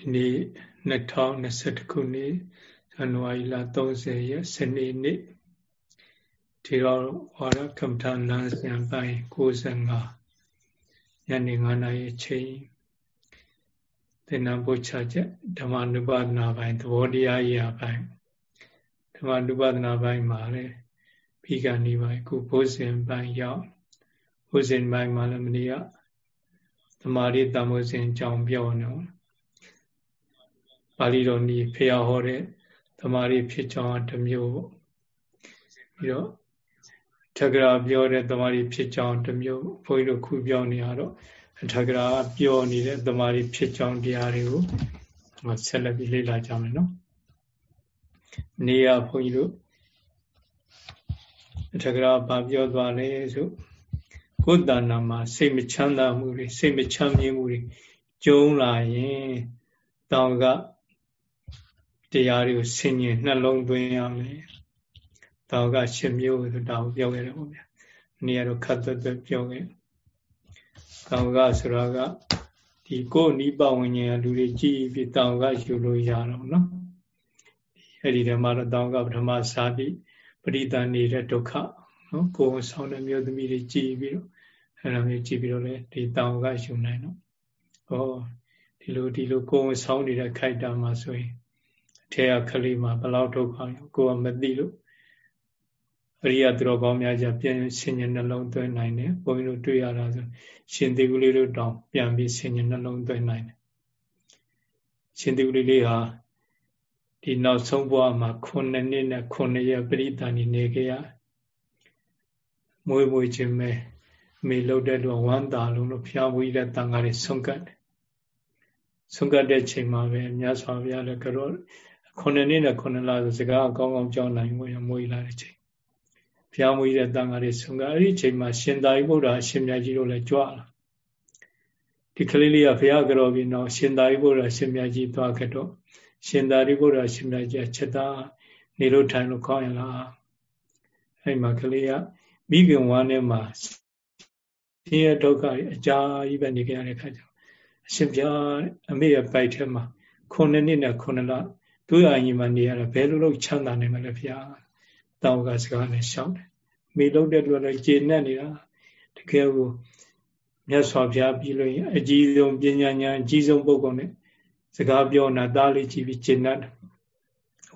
ဒီနေ့2021ခုနှစ်ဇန်နဝါရီလ30ရက်စနေနေ့ဒီတော့ဝါရကမ္မထာလမ်းစဉ်ပိုင်း65ညနေ9နာရီချိန်သင်္นานပုချချက်ဓမ္မနုပါဒနာပိုင်းသဘောတရားရာပိုင်းဓမ္မနုပါဒနာပိုင်းမှာလည်းဖိကဏီပိုင်းခုဘုဇင်ပိုင်းရောက်ဘုဇင်ပိုင်းမှာလည်းမနေ့ကသမာဓိတမိုးစဉ်အကြောင်းပြောနေတယ် ပါဠိတော်နီးဖျားဟောတဲ့သမာဓိဖြစ်ကြောင်းတစ်မျိုးပေါ့ပြီးတော့ထက္ကရာပြောတဲ့သမာဓိဖြစ်ကြောင်းတစ်မျိုးဘုန်းကြီးတို့ခုပြောနေရတော့ထက္ကရာပြောနေတဲ့သမာဓိဖြစ်ကြောင်းတရားတွေကိုဆက်လက်ပြီးလေ့လာကြမယ်နော်နေရဘုန်းကြီးတို့ထက္ကရာဘာပြောသွားလဲဆိုကိုယ်တဏ္ဍာမှာစိတ်မချမ်းသာမှုတွေစိတ်မချမ်းမြေ့မှုတွေကျုံလာရင်တောင်က တရားတွေကိုဆင်ញင်နှလုံးသွင်းရမယ်။တောကရှင်မျိုးဆိုတာကိုပြောခဲ့တယ်ပေါ့ဗျာ။နေရာတော့ခတ်သက်သက်ပြောခဲ့။တောကဆိုတာကဒီကိုယ်နိပဝဉ္ဉာလူတွေကြည်ပြီးတောကယူလို့ရတော့နော်။အဲ့ဒီဓမ္မတော့တောကပထမစာတိပရိသနေတဲ့ဒုက္ခနော်ကိုယ်ဆောင်တဲ့မျိုးသမီးတွေကြည်ပြီးတော့အဲ့လိုမျိုးကြည်ပြီးတော့လေဒီတောကယူနိုင်တော့။ဟောဒီလိုဒီလိုကိုယ်ဆောင်နေတဲ့ခိုက်တာမှာဆိုရင် ထဲကကလေးမှာဘလောက်ဒုက္ခရောကိုယ်ကမသိလို့အရိယသူတော်ကောင်းများကြပြန်ဆင်ញနှလုံးသွင်းနိုင်တယ်ဘုန်းကြီးတို့တွေ့ရတာဆိုရှင်သေကုလေးတို့တောင်ပြန်ပြီးဆင်ញနှလုံးသွင်းနိုင်တယ်ရှင်သေကုလေးလေးဟာဒီနောက်ဆုံးဘဝမှာ9နှစ်နဲ့9ရက်ပရိသန်နေခဲ့ရမွေးမွေးခြင်းပဲမေလှုပ်တဲ့လူဝမ်းသာလုံးလို့ဖျားဝီးတဲ့တန်ဃာတွေဆုံးကတ်တယ်ဆုံးကတ်တဲ့ချိန်မှာပဲမြတ်စွာဘုရားလည်းကတော့ ခုနှစ်နှစ်နဲ့ခုနှစ်လဆိုစကားအကောင်းကောင်းကြောင်းနိုင်ဝင်မွေးလာတဲ့ချိန်ဘုရားမွေးတဲ့တန်ဃာတွေဆုံးကအဲ့ဒီချိန်မှာရှင်သာရိပုတ္တရာအရှင်မြတ်ကြီးတို့လည်းကြွလာဒီကလေးလေးကဘုရားကြောပြီးတော့ရှင်သာရိပုတ္တရာရှင်မြတ်ကြီးသွားခဲ့တော့ရှင်သာရိပုတ္တရာရှင်မြတ်ကြီးချက်သားနေလို့ထိုင်လို့ခေါင်းရလားအဲ့မှာကလေးကမိခင်ဝမ်းထဲမှာဆင်းရဲဒုက္ခအကြာကြီးပဲနေကြရတဲ့ခါကျအရှင်ဘုရားအမေရဲ့ပိုက်ထဲမှာခုနှစ်နှစ်နဲ့ခုနှစ်လ တို့အရင်မှနေရတာဘယ်လိုလုပ်ချမ်းသာနိုင်မလဲဗျာတောင်းကစကားနဲ့ရှောက်တယ်မိလုံးတဲ့လူလည်းကျေနပ်နေတာတကယ်ကိုမြတ်စွာဘုရားပြီးလို့ရင်အကြီးဆုံးပညာဉာဏ်အကြီးဆုံးပုဂ္ဂိုလ်နဲ့စကားပြောတာသားလေးကြည့်ပြီးကျေနပ်တယ်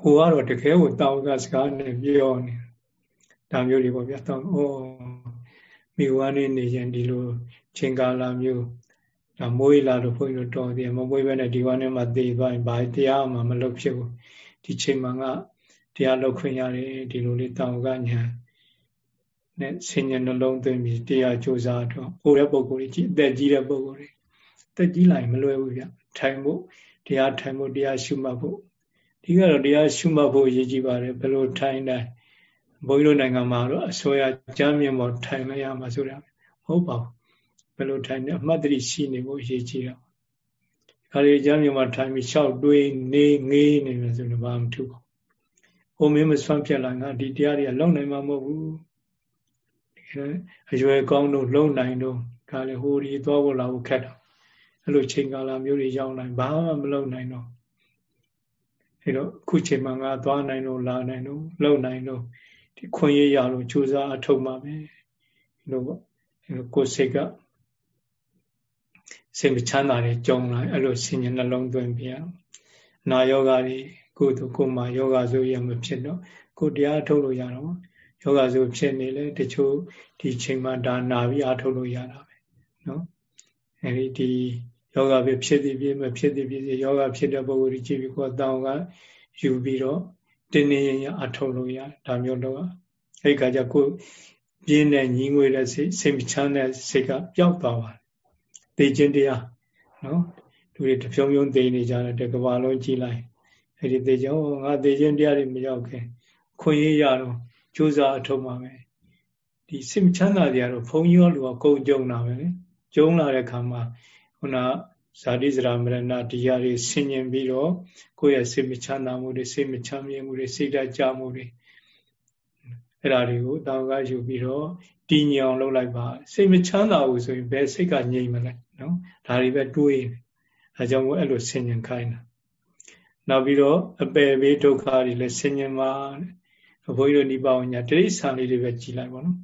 ဟိုကတော့တကယ်ကိုတောင်းကစကားနဲ့ပြောနေဒါမျိုးတွေပေါ့ဗျာတောင်းဩမိဝါနေနေရင်ဒီလိုချိန်ကာလမျိုး ဒါမွေးလာလို့ဘုန်းကြီးတို့တော်တယ်မမွေးဘဲနဲ့ဒီဝမ်းထဲမှာတည်သွားရင်ဘာတရားမှမလုပ်ဖြစ်ဘူးဒီချိန်မှာကတရားလုပ်ခွင့်ရတယ်ဒီလိုလေးတောင်ကညာနဲ့ဆင်ញနှလုံးသွင်းပြီးတရားကြိုးစားတော့ဟိုတဲ့ပုံကိုယ်ကြီးအသက်ကြီးတဲ့ပုံကိုယ်ကြီးတက်ကြီးလိုက်မလွယ်ဘူးဗျထိုင်ဖို့တရားထိုင်ဖို့တရားရှုမှတ်ဖို့ဒီကတော့တရားရှုမှတ်ဖို့အရေးကြီးပါတယ်ဘယ်လိုထိုင်တိုင်းဘုန်းကြီးတို့နိုင်ငံမှာတော့အစိုးရကြမ်းမြင့်ပေါ်ထိုင်လိုက်ရမှာဆိုတာမဟုတ်ပါဘူး ဘယ်လိုထိုင်နေအမှတ်တရရှိနေဖို့အရေးကြီးတာခါရီကျမ်းမြန်မာထိုင်ပြီးရှောက်တွေးနေငေးနေမယ်ဆိုတော့ဘာမှမထူပါဘူး။ဟိုမင်းမဆွမ်းပြက်လာငါဒီတရားတွေကလုံနိုင်မှာမဟုတ်ဘူး။အရွယ်ကောင်းတော့လုံနိုင်တော့ဒါလည်းဟိုဒီသွားဖို့လာဖို့ခက်တော့အဲ့လိုချိန်ကာလမျိုးတွေရောက်နိုင်ဘာမှမလုံနိုင်တော့အဲ့တော့ခုချိန်မှာငါသွားနိုင်တော့လာနိုင်တော့လုံနိုင်တော့ဒီခွင့်ရရလို့ကြိုးစားအထောက်မှာပဲဒီလိုပေါ့အဲ့လိုကိုယ်စိတ်က စိတ်မချမ်းသာတဲ့ကြုံလာအဲ့လိုဆင်ញနှလုံးသွင်းပြရနာယောဂါတွေကိုယ်သူကိုယ်မှာယောဂဆိုရမဖြစ်တော့ကိုတရားထုတ်လို့ရတော့ယောဂဆိုဖြစ်နေလေတချို့ဒီချိန်မှာဒါနာပြီးအထုတ်လို့ရတာပဲနော်အဲဒီဒီယောဂပဲဖြစ်သည်ဖြစ်မဖြစ်သည်ဖြစ်ယောဂဖြစ်တဲ့ပုံကိုကြည့်ပြီးကိုယ်တောင်းကယူပြီးတော့တင်းနေရင်အထုတ်လို့ရဒါမျိုးတော့အဲ့ခါကျကိုပြင်းတဲ့ညီငွေတဲ့စိတ်စိတ်ချမ်းတဲ့စိတ်ကပျောက်သွားပါတယ် သိခြင်းတရားနော်လူတွေတဖြုံဖြုံသိနေကြတယ်တကဘာလုံးကြည်လိုက်အဲ့ဒီသိခြင်းဟောငါသိခြင်းတရားတွေမရောက်ခင်ခွင့်ရရတော့ကြိုးစားအထောက်မှာပဲဒီစိတ်ချမ်းသာတရားတော့ဘုံကြီးရောလူကကုန်ကြုံတာပဲလေကြုံလာတဲ့ခါမှာခုနဇာတိစရာမရဏတရားတွေဆင်ញင်ပြီးတော့ကိုယ့်ရဲ့စိတ်မချမ်းသာမှုတွေစိတ်မချမ်းမြေ့မှုတွေစိတ်ဓာတ်ကြမှုတွေအဲ့ဒါတွေကိုတောင်းကယူပြီးတော့တည်ငြိမ်အောင်လုပ်လိုက်ပါစိတ်မချမ်းသာဘူးဆိုရင်ဘယ်စိတ်ကငြိမ်မလဲ နော်ဒါတွေပဲတွေးအဲကြောင့်မို့အဲ့လိုဆင်ញင်ခိုင်းတာနောက်ပြီးတော့အပယ်ဘေးဒုက္ခတွေလည်းဆင်ញင်ပါဘုန်းကြီးတို့နိဗ္ဗာန်ညာတိရိစ္ဆာန်လေးတွေပဲကြည်လိုက်ပါတော့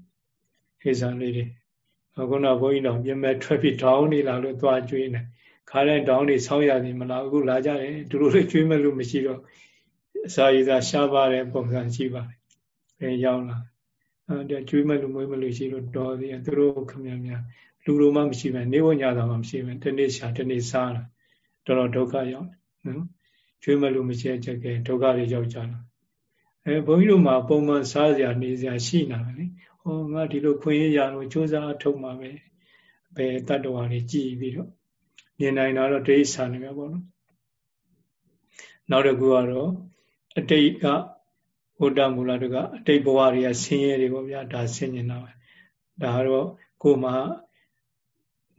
ခေဆန်လေးတွေအခုတော့ဘုန်းကြီးတော်ပြင်မဲ့ထွက်ပြီးတောင်းနေလာလို့သွားကျွေးနေခါတိုင်းတောင်းနေဆောင်းရသည်မလားအခုလာကြတယ်သူတို့လည်းကျွေးမဲ့လို့မရှိတော့အစာရည်သာရှားပါတဲ့ပုံစံရှိပါတယ်အဲရောက်လာအဲကျွေးမဲ့လို့မွေးမလို့ရှိလို့တော်သေးတယ်သူတို့ခမများများ လူလိုမှမရှိပဲနေဝညာသာမှမရှိပဲတနေ့ရှာတနေ့စားတာတော်တော်ဒုက္ခရောက်နော်ကျွေးမဲ့လို့မရှိတဲ့ချက်ကဒုက္ခတွေရောက်ကြတာအဲဘုန်းကြီးတို့မှာပုံမှန်စားစရာနေစရာရှိနေတာပဲလေဟောငါဒီလိုခွင့်ရရလို့စူးစမ်းထုတ်မှာပဲဘယ်တတ္တဝါတွေကြည်ပြီးတော့မြင်နိုင်တာတော့ဒိဋ္ဌိဆာနေမှာပေါ့နော်နောက်တစ်ခုကတော့အတိတ်ကဘုဒ္ဓမူလတို့ကအတိတ်ဘဝတွေကဆင်းရဲတွေပေါ့ဗျာဒါဆင်းနေတာပဲဒါကတော့ကိုယ်မှာ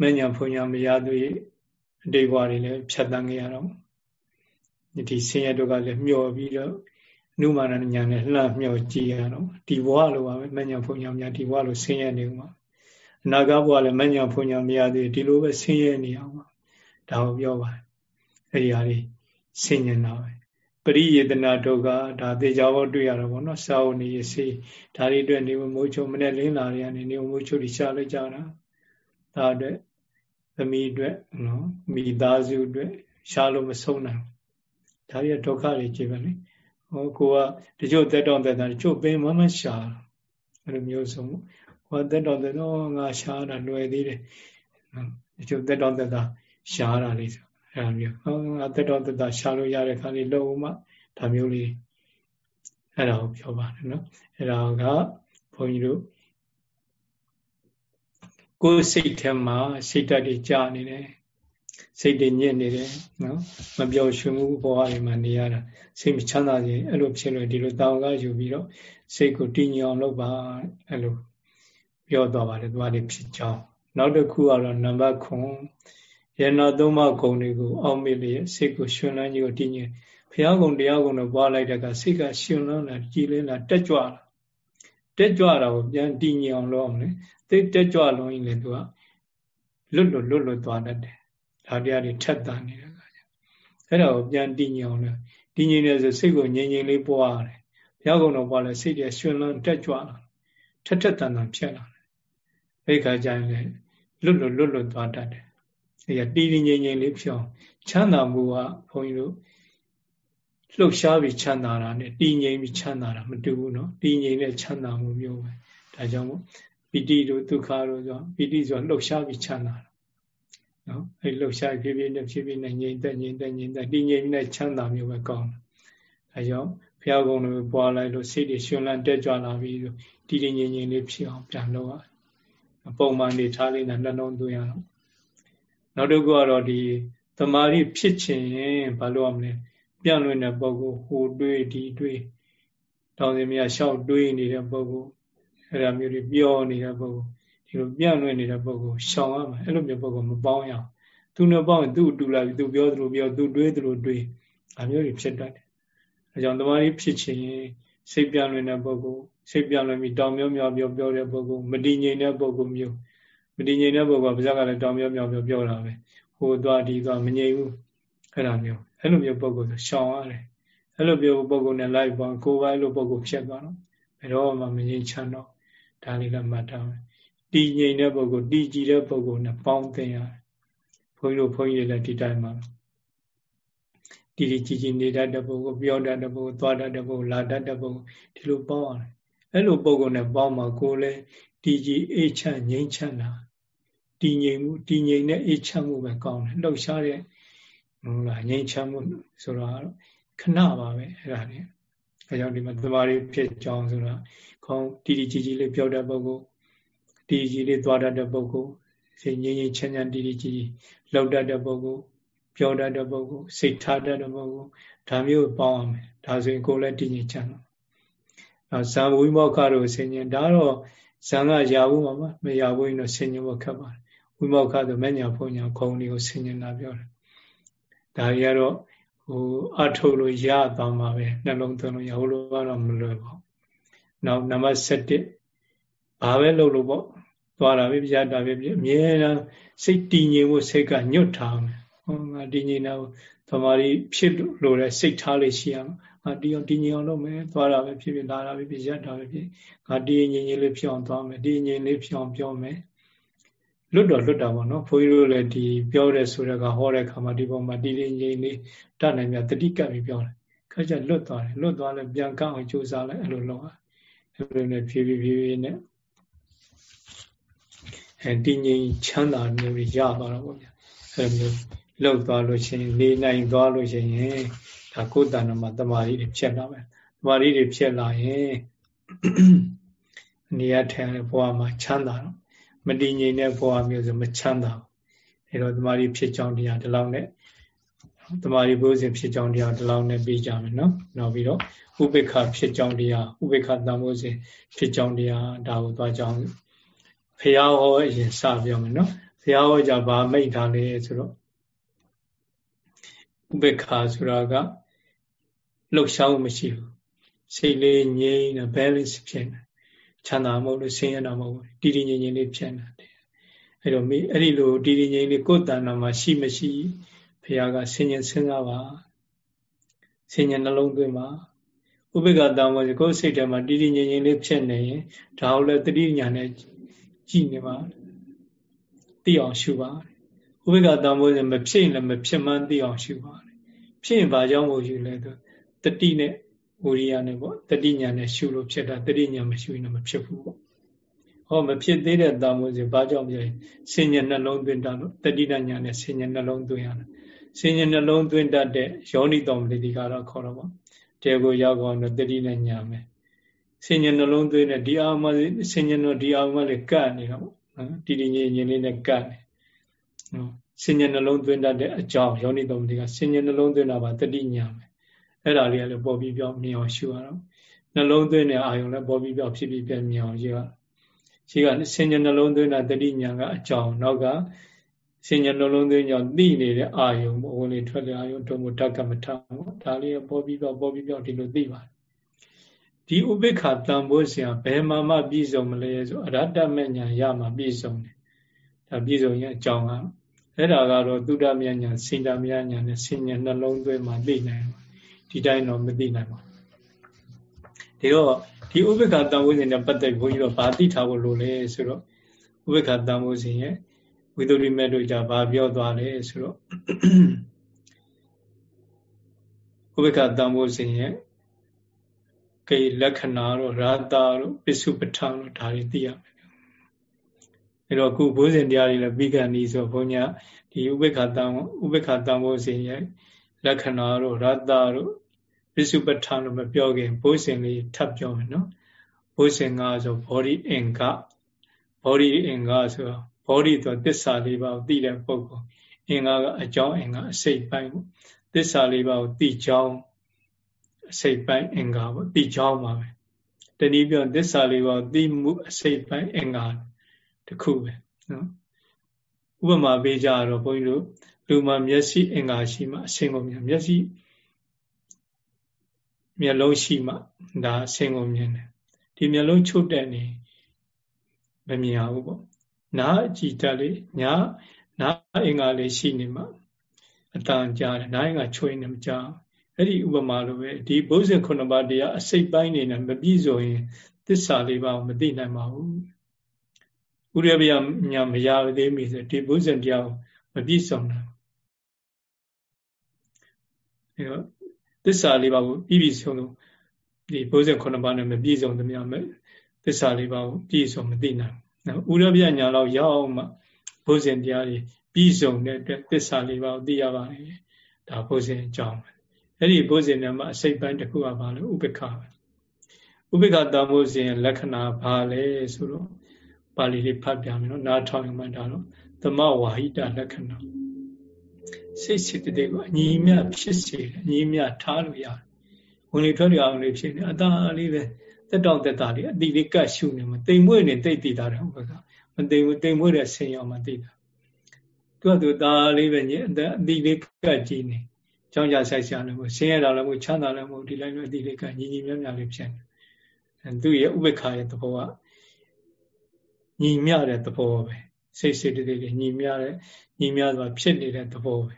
မညာဖုန်ညာမရသူရဲ့အတိတ်ဘဝတွေလည်းဖြတ်တန်းခဲ့ရတော့ဒီဆင်းရဲတို့ကလည်းမျောပြီးတော့နုမာနညာနဲ့လှမျောကြည့်ရတော့ဒီဘဝလိုပါပဲမညာဖုန်ညာများဒီဘဝလိုဆင်းရဲနေမှာအနာဂတ်ဘဝလည်းမညာဖုန်ညာမရသေးဒီလိုပဲဆင်းရဲနေအောင်ပါဒါကိုပြောပါတယ်အဲ့ဒီဟာလေးဆင်ញင်တာပဲပရိယေတနာဒုက္ခဒါသေချာဘောတွေ့ရတော့ဗောနော်စာဝနေရစီဒါတွေအတွက်နေမိုးချုံမနဲ့လင်းလာတွေကနေနေမိုးချုံတွေရှာလိုက်ကြတာ ဒါအတွက်သမီးအတွက်နော်မိသားစုအတွက်ရှာလို့မဆုံးနိုင်ဒါတွေဒုက္ခတွေကြည့်ပဲလေဟောကိုကတချို့တက်တော့တက်တာတချို့ပင်မမရှာအဲ့လိုမျိုးဆုံးဟောတက်တော့တက်တော့ငါရှာတာလွယ်သေးတယ်တချို့တက်တော့တက်တာရှာတာလေးဆိုအဲ့လိုမျိုးဟောငါတက်တော့တက်တာရှာလို့ရတဲ့ခါလေးလုံးဝဒါမျိုးလေးအဲ့ဒါကိုပြောပါတယ်နော်အဲ့ဒါကဘုန်းကြီးတို့ ကိုယ်စိတ်ထဲမှာစိတ်ဓာတ်တွေကြာနေတယ်စိတ်တွေညစ်နေတယ်နော်မပျော်ရွှင်မှုဘဝတွေမှာနေရတာစိတ်မချမ်းသာခြင်းအဲ့လိုဖြစ်လို့ဒီလိုတောင်းကားယူပြီးတော့စိတ်ကိုတည်ငြိမ်အောင်လုပ်ပါအဲ့လိုပြောသွားပါတယ်သွားလေးဖြစ်ကြောင်းနောက်တစ်ခုကတော့နံပါတ်9ရဏသုံးပါးဂုဏ်တွေကိုအောက်မေ့လျက်စိတ်ကိုရှင်လန်းကြီးကိုတည်ငြိမ်ဘုရားကုံတရားကုံတော့ပွားလိုက်တဲ့ကစိတ်ကရှင်လန်းလာကြည်လင်းလာတက်ကြွလာတက်ကြွတာကိုပြန်တည်ငြိမ်အောင်လုပ်အောင်လေ သိတက်ကြွလုံးရင်လေသူကလွတ်လွတ်လွတ်လွတ်သွားတတ်တယ်ဒါတရားတွေထက်သန်နေတဲ့အခါကျအဲ့ဒါကိုပြန်တည်ငြိမ်အောင်လေတည်ငြိမ်နေဆိုစိတ်ကိုငြိမ်ငြိမ်လေးပွားရတယ်ဘုရားကုံတော့ပွားလဲစိတ်တွေရှင်လန်းတက်ကြွလာထက်ထက်တန်တန်ဖြစ်လာတယ်အဲ့ခါကျရင်လေလွတ်လွတ်လွတ်လွတ်သွားတတ်တယ်အဲ့ဒါတည်တည်ငြိမ်ငြိမ်လေးဖြစ်အောင်ချမ်းသာမှုကဘုန်းကြီးတို့လှုပ်ရှားပြီးချမ်းသာတာနဲ့တည်ငြိမ်ပြီးချမ်းသာတာမတူဘူးเนาะတည်ငြိမ်တဲ့ချမ်းသာမှုမျိုးပဲဒါကြောင့်မို့ ပီတိတို့ဒုက္ခတို့ဆိုပီတိဆိုလှုပ်ရှားပြီးချမ်းသာတာနော်အဲလှုပ်ရှားဖြည်းဖြည်းနဲ့ဖြည်းဖြည်းနဲ့ငြိမ်သက်ငြိမ်သက်ငြိမ်သက်တည်ငြိမ်နဲ့ချမ်းသာမျိုးပဲကောင်းတယ်အဲကြောင့်ဘုရားကုံတို့ပွားလိုက်လို့စိတ်တွေရှင်လန်းတက်ကြွလာပြီးတည်တည်ငြိမ်ငြိမ်လေးဖြစ်အောင်ပြန်လုပ်ရပုံမှန်နေထားလေးနဲ့နှလုံးသွင်းရအောင်နောက်တစ်ခုကတော့ဒီတမာရီဖြစ်ခြင်းဘာလို့ရမလဲပြန့်လွင့်တဲ့ပုဂ္ဂိုလ်ဟိုတွေးဒီတွေးတောင်းစင်မြတ်လျှောက်တွေးနေတဲ့ပုဂ္ဂိုလ် အဲ့ဒါမျိုးတွေပြောနေတဲ့ပုဂ္ဂိုလ်ဒီလိုပြန့်လွင့်နေတဲ့ပုဂ္ဂိုလ်ရှောင်ရမှာအဲ့လိုမျိုးပုဂ္ဂိုလ်မပေါင်းရအောင်သူနဲ့ပေါင်းရင်သူ့တူလာပြီသူပြောသလိုပြောသူတွေးသလိုတွေးအမျိုးတွေဖြစ်တတ်တယ်အဲကြောင့်တမာရီဖြစ်ခြင်းစိတ်ပြန့်လွင့်တဲ့ပုဂ္ဂိုလ်စိတ်ပြန့်လွင့်ပြီးတောင်မြောမြောပြောပြောတဲ့ပုဂ္ဂိုလ်မတည်ငြိမ်တဲ့ပုဂ္ဂိုလ်မျိုးမတည်ငြိမ်တဲ့ပုဂ္ဂိုလ်ကပါဇက်ကလည်းတောင်မြောမြောပြောပြောတာပဲဟိုသွားဒီသွားမငြိမ်ဘူးအဲ့လိုမျိုးအဲ့လိုမျိုးပုံကိုဆိုရှောင်ရတယ်အဲ့လိုမျိုးပုံကိုနဲ့လိုက်ပါကိုယ်ပိုင်လိုပုံကိုဖြစ်သွားတော့ဘယ်တော့မှမငြိမ်ချမ်းတော့ ဒါလေးလည်းမှတ်ထားမယ်တည်ငြိမ်တဲ့ပုံကိုတည်ကြည်တဲ့ပုံကိုနဲ့ပေါင်းသင်ရတယ်ဘုန်းကြီးတို့ဘုန်းကြီးတွေလည်းဒီတိုင်းမှာတည်တည်ကြည်ကြည်နေတတ်တဲ့ပုံကိုပြောတတ်တဲ့ပုံကိုသွားတတ်တဲ့ပုံကိုလာတတ်တဲ့ပုံဒီလိုပေါင်းရတယ်အဲ့လိုပုံကိုနဲ့ပေါင်းမှာကိုယ်လည်းတည်ကြည်အေးချမ်းငြိမ်ချမ်းတာတည်ငြိမ်မှုတည်ငြိမ်တဲ့အေးချမ်းမှုပဲကောင်းတယ်လှုပ်ရှားတဲ့ဟုတ်လားငြိမ်ချမ်းမှုဆိုတော့ခဏပါပဲအဲ့ဒါလေ အဲကြောင့်ဒီမှာသမာဓိဖြစ်ကြောင်းဆိုတော့ခေါင်းတီတီကြီးကြီးလေးပြောတဲ့ပုဂ္ဂိုလ်တီကြီးလေးသွားတတ်တဲ့ပုဂ္ဂိုလ်စိတ်ငြိမ်ငြိမ်ချမ်းချမ်းတီတီကြီးလှုပ်တတ်တဲ့ပုဂ္ဂိုလ်ပြောတတ်တဲ့ပုဂ္ဂိုလ်စိတ်ထားတတ်တဲ့ပုဂ္ဂိုလ်ဒါမျိုးပေါင်းအောင်မယ်ဒါဆိုရင်ကိုယ်လည်းတည်ငြိမ်ချမ်းတော့အဲဇံဝိမောက္ခတို့ဆင်ញင်ဒါတော့ဇံကရာဘူးမှာမရဘူးရင်တော့ဆင်ញင်ဖို့ခက်ပါတယ်ဝိမောက္ခဆိုမညာဖုန်ညာခုံတွေကိုဆင်ញင်တာပြောတယ်ဒါတွေကတော့ ဟိုအထုတ်လို့ရသွားမှာပဲနှလုံးသွင်းလို့ရဟိုလိုကတော့မလွယ်ပါဘူး။နောက်နံပါတ်7ဘာပဲလုပ်လို့ပေါ့သွားတာပဲပြတာပဲပြအမြဲတမ်းစိတ်တည်ငြိမ်ဖို့စိတ်ကညွတ်ထားမယ်ဟောငါတည်ငြိမ်တာသမာဓိဖြစ်လို့တဲ့စိတ်ထားလေးရှိရမှာငါတည်အောင်တည်ငြိမ်အောင်လုပ်မယ်သွားတာပဲဖြစ်ဖြစ်လာတာပဲဖြစ်ရက်တာပဲဖြစ်ငါတည်ငြိမ်ငြိမ်လေးဖြစ်အောင်သွားမယ်တည်ငြိမ်လေးဖြစ်အောင်ပြောမယ် လွတ်တော့လွတ်တာပေါ့နော်ဘုန်းကြီးတို့လည်းဒီပြောတဲ့ဆိုတဲ့ကဟောတဲ့ခါမှာဒီပုံမှာတည်ငြိမ်လေးတတ်နိုင်မြတတိကပ်ပြီးပြောတယ်ခါကျလွတ်သွားတယ်လွတ်သွားလဲပြန်ကောက်အောင်ကြိုးစားလိုက်အဲ့လိုလုပ်အဲ့လိုနဲ့ဖြည်းဖြည်းဖြည်းဖြည်းနဲ့အဲတည်ငြိမ်ချမ်းသာမျိုးရသွားတော့ပေါ့ဗျာအဲလိုလောက်သွားလို့ရှိရင်နေနိုင်သွားလို့ရှိရင်ဒါကိုယ်တဏ္ဍမှာတမာရီတွေဖြစ်လာမယ်တမာရီတွေဖြစ်လာရင်နေရာထိုင်တဲ့ဘဝမှာချမ်းသာတော့ မတည်ငြိမ်တဲ့ဘဝမျိုးဆိုမချမ်းသာဘူးအဲတော့တမာရီဖြစ်ကြောင်းတရားဒီလောက်နဲ့တမာရီဘုဇင်ဖြစ်ကြောင်းတရားဒီလောက်နဲ့ပြီးကြမယ်နော်နောက်ပြီးတော့ဥပိ္ပခဖြစ်ကြောင်းတရားဥပိ္ပခတန်ဖိုးစဉ်ဖြစ်ကြောင်းတရားဒါကိုသွားကြောင်းဖះဟောအရင်စပြောမယ်နော်ဖះဟောကြဘာမိတ်ထားလဲဆိုတော့ဥပေက္ခဆိုတာကလှုပ်ရှားမှုမရှိဘူးစိတ်လေးငြိမ်းနေ balance ဖြစ်နေ ချမ်းသာမဟုတ်လို့ဆင်းရဲတာမဟုတ်ဘူးတည်တည်ငြိမ်ငြိမ်လေးဖြစ်နေတယ်အဲ့တော့မိအဲ့ဒီလိုတည်တည်ငြိမ်လေးကိုယ်တဏ္ဍာမှာရှိမရှိဘုရားကဆင်ញင်စဉ်းစားပါဆင်ញင်နှလုံးသွင်းပါဥပေက္ခတောင်းပါကိုယ်စိတ်ထဲမှာတည်တည်ငြိမ်ငြိမ်လေးဖြစ်နေရင်ဒါကိုလည်းတတိညာနဲ့ကြည်နေပါသိအောင်ရှုပါဥပိ္ပခတံမိုးစမဖြစ်ရင်လည်းမဖြစ်မှန်းသိအောင်ရှုပါတယ်ဖြစ်ရင်ဘာကြောင့်မို့ယူလဲဆိုတတိနဲ့ ဝိရိယနဲ့ပေါ့တတိညာနဲ့ရှုလို့ဖြစ်တာတတိညာမရှုရင်တော့မဖြစ်ဘူးပေါ့ဟောမဖြစ်သေးတဲ့တံမိုးစဘာကြောင့်ဖြစ်ဆင်ញနှလုံးသွင်းတာလို့တတိညာနဲ့ဆင်ញနှလုံးသွင်းရတယ်ဆင်ញနှလုံးသွင်းတတ်တဲ့ယောနိတော်မလေးဒီကတော့ခေါ်တော့ပေါ့တဲကိုရောက်အောင်တော့တတိနဲ့ညာမယ်ဆင်ញနှလုံးသွင်းတဲ့ဒီအာမဆင်ញနှဒီအာမလေးကတ်နေတာပေါ့နော်တည်တည်ငြိမ်ငြိမ်လေးနဲ့ကတ်နေဆင်ញနှလုံးသွင်းတတ်တဲ့အကြောင်းယောနိတော်မတိကဆင်ញနှလုံးသွင်းတာပါတတိညာပဲ အဲ့ဒါလေးကလည်းပေါ်ပြီးပြောင်းမြင်အောင်ရှုရတော့နှလုံးသွင်းတဲ့အာယုံလည်းပေါ်ပြီးပြောင်းဖြစ်ပြီးပြမြင်အောင်ရှုရရှိကဆင်ញနှလုံးသွင်းတာတတိညာကအကြောင်းနောက်ကဆင်ញနှလုံးသွင်းကြောင့်သိနေတဲ့အာယုံပေါ့ဝင်လေထွက်လေအာယုံတို့မို့ဓကမထပေါ့ဒါလေးပေါ်ပြီးပြောင်းပေါ်ပြီးပြောင်းဒီလိုသိပါတယ်ဒီဥပိ္ပခတန်ဖိုးဆရာဘယ်မှာမှပြည့်စုံမလဲဆိုအရတ္တမညာရမှာပြည့်စုံတယ်ဒါပြည့်စုံရဲ့အကြောင်းကအဲ့ဒါကတော့သုဒ္ဓမြညာစင်တာမြညာနဲ့ဆင်ညာနှလုံးသွင်းမှသိနိုင်မှာ ဒီတိုင်းတော့မသိနိုင်ပါဘူးဒါတော့ဒီဥပိ္ပခတန်ဖိုးစဉ်နဲ့ပတ်သက်ဘုန်းကြီးတို့ဗာသိထားဖို့လိုလဲဆိုတော့ဥပိ္ပခတန်ဖိုးစဉ်ရဲ့ဝိသုရိမေတို့じゃဗာပြောသွားလဲဆိုတော့ဥပိ္ပခတန်ဖိုးစဉ်ရဲ့ကေလက္ခဏာတို့ရာတာတို့ပစ္စုပ္ပထံတို့ဒါတွေသိရမယ်အဲတော့အခုဘိုးစဉ်တရားတွေလည်းပြီးကန်ပြီဆိုဘုန်းကြီးဒီဥပေက္ခတံဥပေက္ခတံဘိုးစဉ်ရဲ့လက္ခဏာတို့ရာတာတို့ ပစ္စုပ္ပထံတို့မပြောခင်ဘိုးစဉ်လေးထပ်ပြောမယ်နော်ဘိုးစဉ်ကဆို body အင်္ဂ body အင်္ဂဆို body ဆိုသစ္စာလေးပါးကိုသိတဲ့ပုဂ္ဂိုလ်အင်္ဂါကအကြောင်းအင်္ဂါအစိတ်ပိုင်းပေါ့သစ္စာလေးပါးကိုသိကြောင်းအစိတ်ပိုင်းအင်္ဂါပေါ့သိကြောင်းပါပဲတနည်းပြောသစ္စာလေးပါသိမှုအစိတ်ပိုင်းအင်္ဂါတစ်ခုပဲနော်ဥပမာပေးကြတော့ဘုန်းကြီးတို့လူမှာမျက်စိအင်္ဂါရှိမှအစင်ကိုမြင်မျက်စိ မျက်လုံးရှိမှဒါအစင်ကိုမြင်တယ်ဒီမျက်လုံးချုပ်တဲ့နေမမြင်ဘူးပေါ့နားကြည်တက်လေညာနားအင်္ဂါလေးရှိနေမှအတန်ကြားတယ်နားအင်္ဂါချွေးနေမကြားအဲ့ဒီဥပမာလိုပဲဒီဘုဇင်ခုနှစ်ပါးတရားအစိတ်ပိုင်းနေနဲ့မပြည့်စုံရင်သစ္စာလေးပါးကိုမသိနိုင်ပါဘူးဥရဗျညာမရသေးမီဆိုဒီဘုဇင်တရားကိုမပြည့်စုံနိုင်အဲတော့ သစ္စာလေးပါးကိုပြည့်ပြည့်စုံစုံဒီဘုဇင်ခုနှစ်ပါးနဲ့မပြည့်စုံသမျှမဲ့သစ္စာလေးပါးကိုပြည့်စုံမသိနိုင်ဘူးဥရဗျညာလောက်ရောက်မှဘုဇင်တရားကြီးပြည့်စုံတဲ့အတွက်သစ္စာလေးပါးကိုသိရပါတယ်ဒါဘုဇင်အကြောင်းပဲအဲ့ဒီဘုဇင်ထဲမှာအစိတ်ပိုင်းတစ်ခုကဘာလဲဥပ္ပခဥပ္ပခတန်ဖို့စဉ်လက္ခဏာဘာလဲဆိုတော့ပါဠိလေးဖတ်ပြမယ်နော်နားထောင်မှဒါတော့သမဝါဟိတလက္ခဏာ စိတ်စိတ်တဲ့ကိုအညီမြဖြစ်စေတယ်အညီမြထားလို့ရတယ်ဝင်လေထွက်ရအောင်လေးဖြစ်နေအသာလေးပဲတက်တောင့်တက်တာလေးအတိလေးကတ်ရှုနေမှာတိမ်မွေ့နေတိတ်တည်တာတော့ဘုရားမတိမ်ဘူးတိမ်မွေ့တဲ့ဆင်ရောမှသိတာသူကသူသားလေးပဲညအတိလေးကတ်ကြည့်နေကြောင်းကြဆိုင်ရှာလည်းမဟုတ်ဆင်းရဲတာလည်းမဟုတ်ချမ်းသာလည်းမဟုတ်ဒီလိုက်လို့အတိလေးကညီညီမြမြလေးဖြစ်နေအဲသူရဲ့ဥပ္ပခါရဲ့သဘောကညီမြတဲ့သဘောပဲစိတ်စိတ်တည်းလေးညီမြတဲ့ညီမြစွာဖြစ်နေတဲ့သဘောပဲ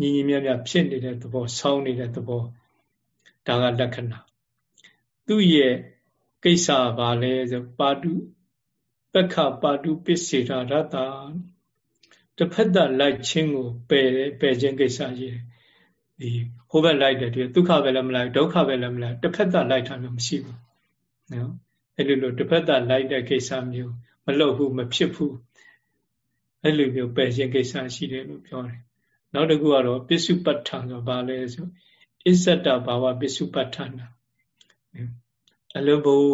ညီညီမြမြဖြစ်နေတဲ့သဘောဆောင်းနေတဲ့သဘောဒါကလက္ခဏာသူ့ရဲ့ကိစ္စဘာလဲဆိုပါတုပက္ခပါတုပစ္စေရာရတ္တတစ်ဖက်သက်လိုက်ခြင်းကိုပယ်တယ်ပယ်ခြင်းကိစ္စကြီးတယ်ဒီဟိုဘက်လိုက်တယ်ဒီဒုက္ခပဲလည်းမလိုက်ဒုက္ခပဲလည်းမလိုက်တစ်ဖက်သက်လိုက်တာမျိုးမရှိဘူးနော်အဲ့လိုလိုတစ်ဖက်သက်လိုက်တဲ့ကိစ္စမျိုးမလုပ်ဘူးမဖြစ်ဘူးအဲ့လိုမျိုးပယ်ခြင်းကိစ္စရှိတယ်လို့ပြောတယ် နောက်တစ်ခုကတော့ပစ္စုပ္ပတ္ထံဆိုဘာလဲဆိုအစ္ဆတဘာဝပစ္စုပ္ပတ္ထနာအလိုဘို့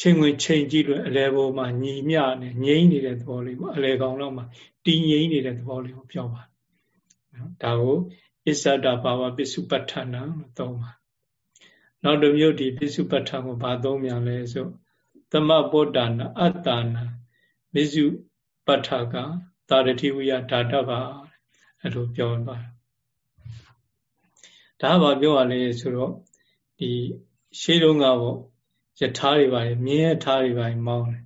ချိန်ဝင်ချိန်ကြည့်လို့အလဲဘို့မှာညီမျှနဲ့ငြိမ့်နေတဲ့သဘောလေးကိုအလဲကောင်တော့မှာတည်ငြိမ့်နေတဲ့သဘောလေးကိုပြောပါနော်ဒါကိုအစ္ဆတဘာဝပစ္စုပ္ပတ္ထနာလို့သုံးပါနောက်တစ်မျိုးဒီပစ္စုပ္ပတ္ထကိုဘာသုံးမြန်လဲဆိုသမပောတနာအတ္တနာပစ္စုပ္ပတ္ထကတာရတိဝိယဓာတပါ အဲ့လိုပြောပါဒါကဘာပြောရလဲဆိုတော့ဒီရှေးတုန်းကပေါ့ယထာတွေပါမြင်းယထာတွေပါမောင်းတယ်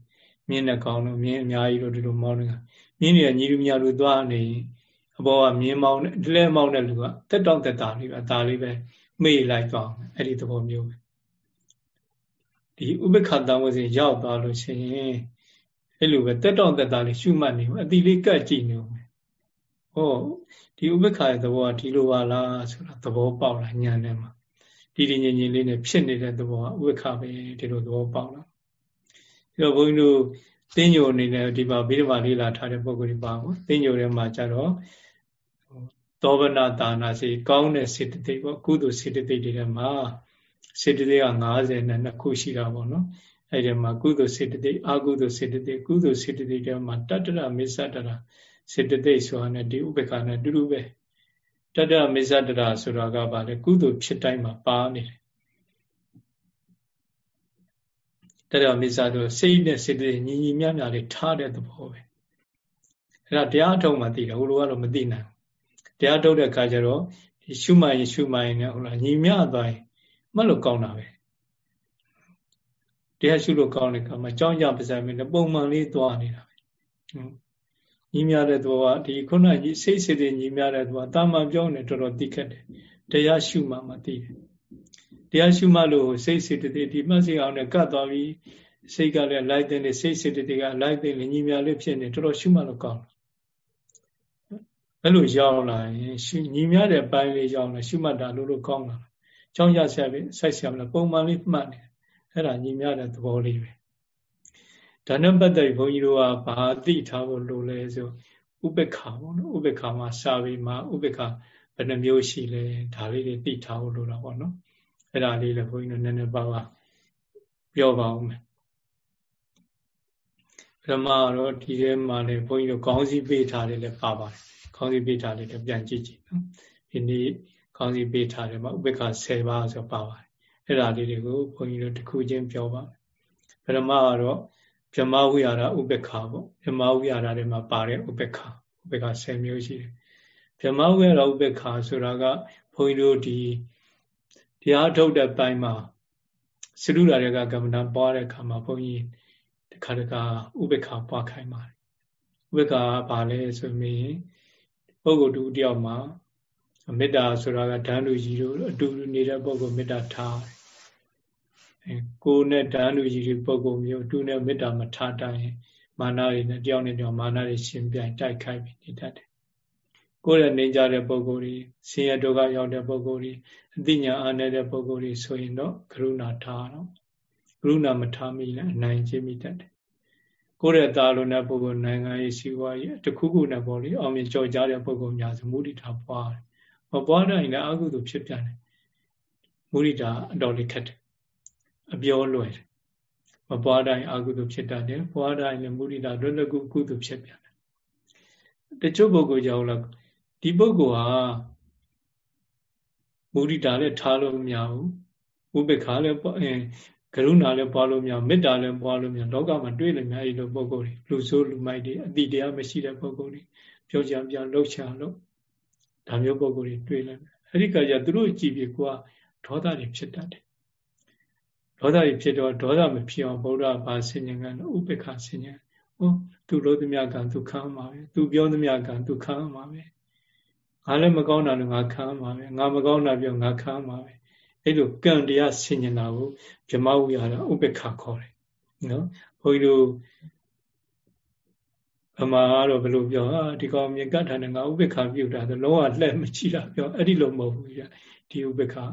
မြင်းနဲ့ကောင်းတော့မြင်းအများကြီးလို့ဒီလိုမောင်းနေတာမြင်းတွေကညီလူမြလူသွားနေအပေါ်ကမြင်းမောင်းတဲ့ဒီလဲမောင်းတဲ့လူကတက်တောင့်တက်တာလေးပဲဒါလေးပဲမေ့လိုက်သွားအဲ့ဒီသဘောမျိုးပဲဒီဥပ္ပခတံဝစဉ်ရောက်သွားလို့ရှိရင်အဲ့လိုပဲတက်တောင့်တက်တာလေးရှုမှတ်နေအတိလေးကတ်ကြည့်နေဦးမယ် ဟောဒီဥပ္ပခရဲ့သဘောကဒီလိုပါလားဆိုတာသဘောပေါက်လာညံထဲမှာဒီဒီငြိမ်ငြိမ်လေးနဲ့ဖြစ်နေတဲ့သဘောကဥပ္ပခပဲဒီလိုသဘောပေါက်လာပြီးတော့ဘုန်းကြီးတို့သိညိုအနေနဲ့ဒီပါဗိဓမာလေးလာထားတဲ့ပုံကိုယ်ဒီပါပေါ့သိညိုထဲမှာကြတော့သောဗနာတာနာစေကောင်းတဲ့စေတသိက်ပေါ့ကုသိုလ်စေတသိက်တွေထဲမှာစေတသိက်က90နဲ့2ခုရှိတာပေါ့နော်အဲ့ဒီမှာကုသိုလ်စေတသိက်အကုသိုလ်စေတသိက်ကုသိုလ်စေတသိက်တွေမှာတတ္တရမေသတ္တရာ စေတသိက်ဆိုတာနဲ့ဒီဥပ္ပခါနဲ့တူတူပဲတတ္တရမေသတ္တရာဆိုတာကဘာလဲကုသိုလ်ဖြစ်တိုင်းမှာပါနေတယ်တတ္တရမေသတ္တရာစိတ်နဲ့စေတသိက်ညီညီမျှမျှလေးထားတဲ့သဘောပဲအဲ့ဒါတရားထုတ်မှသိတယ်ဟိုလိုကတော့မသိနိုင်တရားထုတ်တဲ့အခါကျတော့ဒီရှုမှတ်ရင်ရှုမှတ်ရင်ဟုတ်လားညီမျှသွားရင်မလို့ကောင်းတာပဲတရားရှုလို့ကောင်းတဲ့အခါမှာကြောင်းကြပါစားမင်းပုံမှန်လေးသွားနေတာပဲ ညီမြတဲ့သဘောကဒီခုနကြီးစိတ်စိတ်တွေညီမြတဲ့သဘောတာမန်ပြောနေတော်တော်သိခက်တယ်တရားရှုမှမှသိတယ်တရားရှုမှလို့စိတ်စိတ်တွေဒီမှတ်စိအောင်နဲ့ကတ်သွားပြီးစိတ်ကလည်းလိုက်တဲ့နေစိတ်စိတ်တွေကလိုက်တဲ့ညီမြလေးဖြစ်နေတော်တော်ရှုမှလို့ကောင်းတယ်အဲ့လိုရောက်လာရင်ရှုညီမြတဲ့ပိုင်းလေးရောက်လာရှုမှတ်တာလို့လို့ကောင်းလာကြောင်းရဆရာပဲစိုက်ဆရာမလားပုံမှန်လေးမှတ်နေအဲ့ဒါညီမြတဲ့သဘောလေးပဲ ဒါနဲ့ပတ်သက်ပြီးဘုန်းကြီးတို့ကဘာသိထားဖို့လိုလဲဆိုဥပ္ပခါပေါ့နော်ဥပ္ပခါမှာစာပေမှာဥပ္ပခါဘယ်နှမျိုးရှိလဲဒါလေးတွေသိထားဖို့လိုတာပေါ့နော်အဲ့ဒါလေးလည်းဘုန်းကြီးတို့နည်းနည်းပါးပါပြောပါဦးမယ်ပထမတော့ဒီထဲမှာလည်းဘုန်းကြီးတို့ခေါင်းစည်းပေးထားတယ်လည်းပါပါတယ်ခေါင်းစည်းပေးထားတယ်လည်းပြန်ကြည့်ကြည့်နော်ဒီနေ့ခေါင်းစည်းပေးထားတယ်မှာဥပ္ပခါ10ပါးဆိုပါပါတယ်အဲ့ဒါလေးတွေကိုဘုန်းကြီးတို့တစ်ခုချင်းပြောပါပထမကတော့ ဗြဟ္မဝိဟာရဥပ္ပခါပေါ့ဗြဟ္မဝိဟာရတွေမှာပါတဲ့ဥပ္ပခါဥပ္ပခါ10မျိုးရှိတယ်ဗြဟ္မဝိဟာရဥပ္ပခါဆိုတာကဘုန်းကြီးတို့ဒီတရားထုတ်တဲ့ပိုင်းမှာစရုရာတွေကကမ္မဋ္ဌာန်းပွားတဲ့အခါမှာဘုန်းကြီးတခါတခါဥပ္ပခါပွားခိုင်းပါတယ်ဥပ္ပခါဘာလဲဆိုရင်ပုဂ္ဂိုလ်တူတယောက်မှာမေတ္တာဆိုတာကဓာန်လူကြီးတို့အတူနေတဲ့ပုဂ္ဂိုလ်မေတ္တာထားတယ် ကိုယ်နဲ့ဓာန်လူကြီးတွေပုံကုမျိုးတူနဲ့မေတ္တာမထားတိုင်းမာနတွေနဲ့တယောက်နဲ့တယောက်မာနတွေရှင်ပြိုင်တိုက်ခိုက်ပြီးနေတတ်တယ်။ကိုယ်ရဲ့နေကြတဲ့ပုံကိုယ်တွေဆင်းရဲဒုက္ခရောက်တဲ့ပုံကိုယ်တွေအသိဉာဏ်အားနည်းတဲ့ပုံကိုယ်တွေဆိုရင်တော့ကရုဏာထားတော့ကရုဏာမထားမိလည်းအနိုင်ကျင့်မိတတ်တယ်။ကိုယ်ရဲ့သားလုံးတဲ့ပုံကိုယ်နိုင်ငံရေးစီးပွားရေးတခုခုနဲ့ပေါ့လေအောင်မြင်ကြော်ကြားတဲ့ပုံကိုယ်များဆိုမုဒိတာပွားတယ်။မပွားတိုင်းလည်းအကုသို့ဖြစ်ပြန်တယ်။မုဒိတာအတော်လေးခက်တယ် အပြောလွယ်တယ်မပွားတိုင်းအကုသိုလ်ဖြစ်တတ်တယ်ပွားတိုင်းလည်းမုဒိတာလွတ်လပ်ကုကုသိုလ်ဖြစ်ပြန်တယ်တချို့ပုဂ္ဂိုလ်ကြောင့်လားဒီပုဂ္ဂိုလ်ဟာမုဒိတာလည်းထားလို့မရဘူးဥပေက္ခလည်းအဲကရုဏာလည်းပွားလို့မရမေတ္တာလည်းပွားလို့မရလောကမှာတွေ့လို့များအဲ့လိုပုဂ္ဂိုလ်တွေလူဆိုးလူမိုက်တွေအတိတရားမရှိတဲ့ပုဂ္ဂိုလ်တွေပြောကြပြလှုပ်ရှားလို့ဒါမျိုးပုဂ္ဂိုလ်တွေတွေ့လိုက်အဲ့ဒီကကြသူတို့ကြည့်ပြီးကိုကဒေါသတွေဖြစ်တတ်တယ် ဒေါသကြီးဖြစ်တော့ဒေါသမဖြစ်အောင်ဗုဒ္ဓဘာဆင်ញံကဥပေက္ခဆင်ញံဟောသူလို့သမျှကံသူခံမှာပဲသူပြောသမျှကံသူခံမှာပဲ ငါလည်းမကောင်းတာလည်းငါခံမှာပဲငါမကောင်းတာပြောငါခံမှာပဲအဲ့လိုကံတရားဆင်ញင်တာကိုဗြဟ္မဝိဟာရဥပ္ပခါခေါ်တယ်နော်ဘုန်းကြီးတို့အမှားကတော့ဘယ်လိုပြောဟာဒီကောင်မြင်ကတ်ထားတယ်ငါဥပ္ပခါပြုတ်တာဆိုလုံးဝလှည့်မကြည့်တာပြောအဲ့ဒီလိုမဟုတ်ဘူးပြဒီဥပ္ပခါ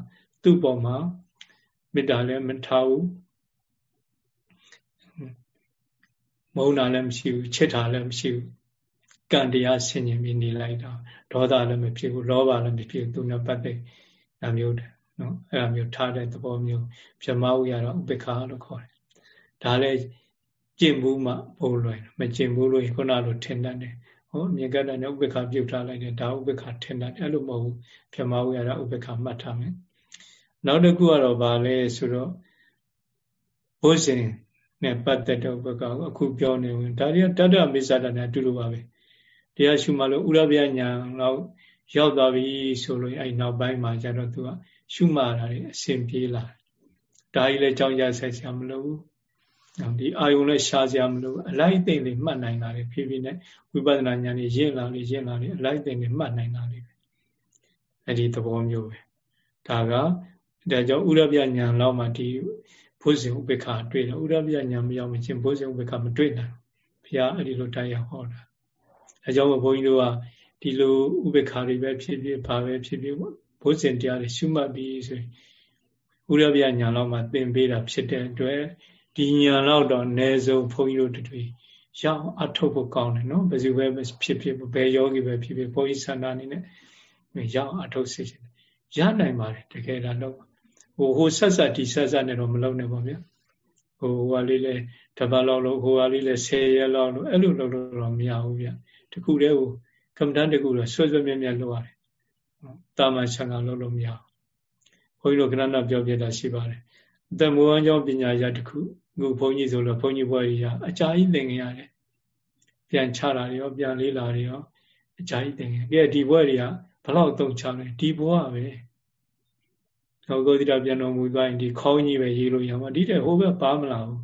သူ့ပေါ်မှာ မေတ္တာလည်းမထားဘူးမုန်းတာလည်းမရှိဘူးချစ်တာလည်းမရှိဘူးကံတရားဆင်ញင်ပြီးနေလိုက်တာဒေါသလည်းမဖြစ်ဘူးလောဘလည်းမဖြစ်ဘူးသူနဲ့ပတ်သက်တာမျိုးတယ်နော်အဲ့လိုမျိုးထားတဲ့သဘောမျိုးဗြဟ္မဝိရတော့ဥပေက္ခလို့ခေါ်တယ်ဒါလည်းကျင့်ဘူးမှပို့လွယ်မကျင့်ဘူးလို့ခုနလိုထင်တတ်တယ်ဟောမြေကတ္တနဲ့ဥပေက္ခပြုတ်ထားလိုက်တယ်ဒါဥပေက္ခထင်တတ်တယ်အဲ့လိုမဟုတ်ဘူးဗြဟ္မဝိရတော့ဥပေက္ခမှတ်ထားမယ် နောက်တစ်ခုကတော့ဗာလဲဆိုတော့ဘုဇင်နဲ့ပတ်သက်တဲ့ဥပက္ခကိုအခုပြောနေဝင်ဒါတွေကတတ္တမိစ္ဆာတနဲ့အတူတူပါပဲတရားရှုမှလို့ဥရဗျညာတော့ရောက်သွားပြီဆိုလို့အဲ့နောက်ပိုင်းမှာကျတော့သူကရှုမှတာတွေအစဉ်ပြေးလာဒါကြီးလည်းကြောင်းကြဆက်ဆရာမလို့ဘူးဒီအာယုံလည်းရှားစရာမလိုအလိုက်သိမ့်လေးမှတ်နိုင်တာလေဖြည်းဖြည်းနဲ့ဝိပဿနာဉာဏ်ကြီးရင့်လာလေရင့်လာလေအလိုက်သိမ့်လေးမှတ်နိုင်တာလေအဲ့ဒီသဘောမျိုးပဲဒါက ဒါကြောင့်ဥရပြဉာဏ်လောက်မှဒီဘုဇင်ဥပေက္ခတွေ့တယ်ဥရပြဉာဏ်မရောက်မချင်းဘုဇင်ဥပေက္ခမတွေ့နိုင်ဘုရားအဲ့ဒီလိုတရားဟောတာအဲကြောင့်ဘုန်းကြီးတို့ကဒီလိုဥပေက္ခတွေပဲဖြစ်ဖြစ်ဘာပဲဖြစ်ဖြစ်ဘုဇင်တရားတွေရှုမှတ်ပြီးဆိုရင်ဥရပြညာလောက်မှသင်ပေးတာဖြစ်တဲ့အတွက်ဒီညာလောက်တော့ ਨੇ ဆုံးဘုန်းကြီးတို့တွေရအောင်အထုတ်ဖို့ကောင်းတယ်နော်ဘယ်သူပဲဖြစ်ဖြစ်ဘယ်ယောဂီပဲဖြစ်ဖြစ်ဘုန်းကြီးဆန္ဒအနေနဲ့ရအောင်အထုတ်စေချင်တယ်ရနိုင်ပါတယ်တကယ်ဒါတော့ ဟိုဟိုဆက်ဆက်ဒီဆက်ဆက်နဲ့တော့မလုပ်နဲ့ပါဗျာဟိုဟာလေးလဲတပတ်လောက်လို့ဟိုဟာလေးလဲ10ရက်လောက်လို့အဲ့လိုလုပ်လို့တော့မရဘူးဗျာတခုတည်းကိုကမ္မဋ္ဌာန်းတခုတော့ဆွဲဆွဲမြဲမြဲလုပ်ရတယ်တာမန်ဆံကလုပ်လို့မရဘူးဘုန်းကြီးတို့ကဏ္ဍပြောပြတာရှိပါတယ်အတမူအောင်ကြောင့်ပညာရတခုခုဘုန်းကြီးဆိုလို့ဘုန်းကြီးဘွဲကြီးအကြာကြီးသင်ကြရတယ်ပြန်ချတာတွေရောပြန်လေးလာတွေရောအကြာကြီးသင်ကြကဲဒီဘွဲတွေကဘလောက်သုံးချလဲဒီဘွားပဲ သောကောတိတပြန်တော်မူသွားရင်ဒီခေါင်းကြီးပဲရေးလို့ရမှာဒီတဲ့ဟိုဘက်ပါမလာဘူး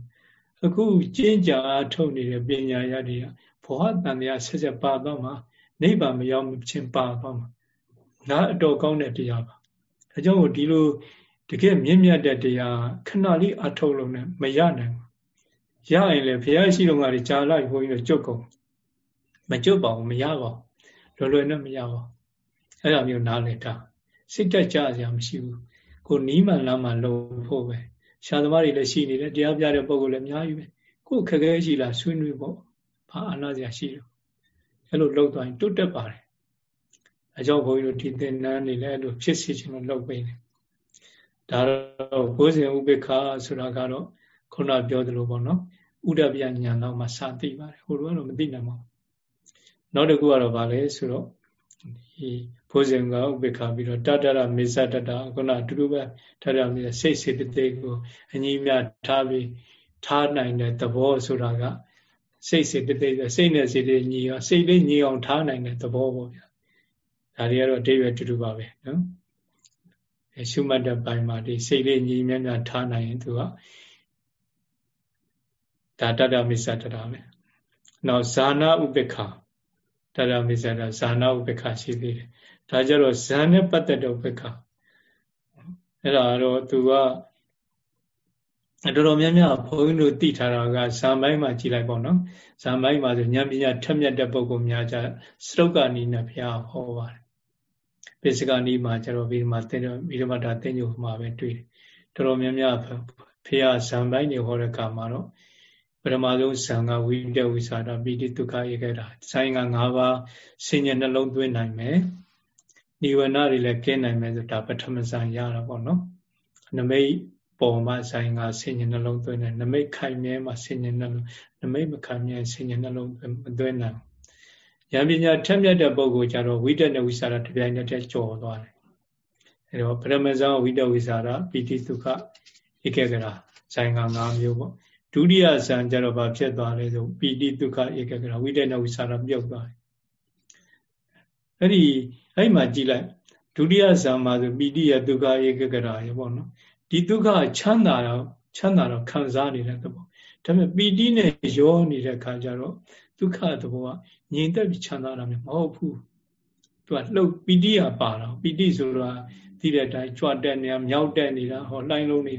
အခုကျင့်ကြအထုတ်နေတဲ့ပညာရတွေကဘောဟတန်တရားဆက်ဆက်ပါတော့မှာနိဗ္ဗာန်မရောက်ချင်းပါတော့မှာဒါအတော်ကောင်းတဲ့တရားပါအဲကြောင့်ဒီလိုတကယ်မြင့်မြတ်တဲ့တရားခဏလေးအထုတ်လို့နဲ့မရနိုင်ဘူးရရင်လေဘုရားရှိတော်ကကြာလိုက်ဘုန်းကြီးတို့ကြုတ်ကုန်မကြုတ်ပါဘူးမရပါဘူးလွယ်လွယ်နဲ့မရပါဘူးအဲ့လိုမျိုးနားလည်တာစိတ်တက်ကြစရာမရှိဘူး ကိုနီးမှန်လမ်းမှလုံဖို့ပဲရှားသမားတွေလည်းရှိနေတယ်တရားပြတဲ့ပုံကလည်းအများကြီးပဲကိုခက်ခဲရှိလားဆွေးနွေးဖို့ဘာအာနာစရာရှိတော့အဲ့လိုလောက်သွားရင်တုတ်တက်ပါတယ်အကြောင်းဘုန်းကြီးတို့ဒီသင်္นานနေလည်းအဲ့လိုဖြစ်စီခြင်းလို့လောက်ပေးတယ်ဒါတော့ဘုဇင်ဥပေက္ခဆိုတာကတော့ခုနပြောသလိုပေါ့နော်ဥဒပြညာတော့မှစသိပါတယ်ဟိုလိုကတော့မသိနိုင်ပါဘူးနောက်တစ်ခုကတော့ဗာလဲဆိုတော့ဒီ ဘုဇင်ကဥပေက္ခပြီးတော့တတရမေဇတတခုနအတူတူပဲတတရမေဇစိတ်စေတသိက်ကိုအညီမြထားပြီးထားနိုင်တဲ့သဘောဆိုတာကစိတ်စေတသိက်စိတ်နဲ့စေတညီအောင်စိတ်လေးညီအောင်ထားနိုင်တဲ့သဘောပေါ့ဗျာဒါတွေကတော့အတိတ်ပဲတူတူပါပဲနော်ရှုမှတ်တဲ့ပိုင်းမှာဒီစိတ်လေးညီမြမြထားနိုင်ရင်သူကဒါတတမိစ္ဆတတာပဲနောက်ဇာနာဥပ္ပခာတတမိစ္ဆတဇာနာဥပ္ပခာရှိသေးတယ် ဒါကြတော့ဇာနဲ့ပတ်သက်တဲ့ဥပ္ပခာအဲ့ဒါတော့သူကတော်တော်များများဘုန်းကြီးတို့သိထားတာကဇာမိုင်းမှာကြည်လိုက်ပေါ့နော်ဇာမိုင်းမှာဆိုဉာဏ်ပညာထက်မြက်တဲ့ပုဂ္ဂိုလ်များကြစတုကနီနဲ့ဘုရားဟောပါတယ်ပိစကနီမှာကျတော့ဒီမှာသင်ဗိဓမတာသင်ညိုမှာပဲတွေ့တယ်တော်တော်များများဘုရားဇာမိုင်းတွေဟောတဲ့အခါမှာတော့ပထမဆုံးဇံကဝိတဝိသတာပိဋိဒုက္ခဧကတာဆိုင်က၅ပါးဆင်ញနှလုံးသွင်းနိုင်မယ် နိဝရဏတွေလည်းကျင်းနိုင်မယ်ဆိုတာပထမဇံရတာပေါ့နော်နမိတ်ပေါ်မှာဆိုင်ကဆင်ញနှလုံးသွင်းတယ်နမိတ်ခိုင်မြဲမှာဆင်ញနှလုံးနမိတ်မခိုင်မြဲဆင်ញနှလုံးမသွင်းနိုင်ဉာဏ်ပညာထက်မြက်တဲ့ပုဂ္ဂိုလ်ကြတော့ဝိတက်နဲ့ဝိစာရတပြိုင်တည်းကြော်သွားတယ်အဲတော့ပရမဇောဝိတဝိစာရပိတိဒုက္ခဧကဂရာဆိုင်က၅မျိုးပေါ့ဒုတိယဇန်ကြတော့ဘာဖြစ်သွားလဲဆိုပိတိဒုက္ခဧကဂရာဝိတက်နဲ့ဝိစာရပြုတ်သွားတယ်အဲ့ဒီ အဲ့မှာကြည့်လိုက်ဒုတိယဇန်မှာဆိုပိတိယဒုက္ခဧကဂရာရေပေါ့နော်ဒီဒုက္ခချမ်းသာတော့ချမ်းသာတော့ခံစားနေတဲ့သဘောဒါပေမဲ့ပီတိနဲ့ရောနေတဲ့ခါကျတော့ဒုက္ခသဘောကငြိမ်သက်ပြီးချမ်းသာတာမျိုးမဟုတ်ဘူးသူကလှုပ်ပီတိကပါတော့ပီတိဆိုတော့ဒီတဲ့အတိုင်းကြွတက်နေတာမြောက်တက်နေတာဟောလှိုင်းလုံးနေ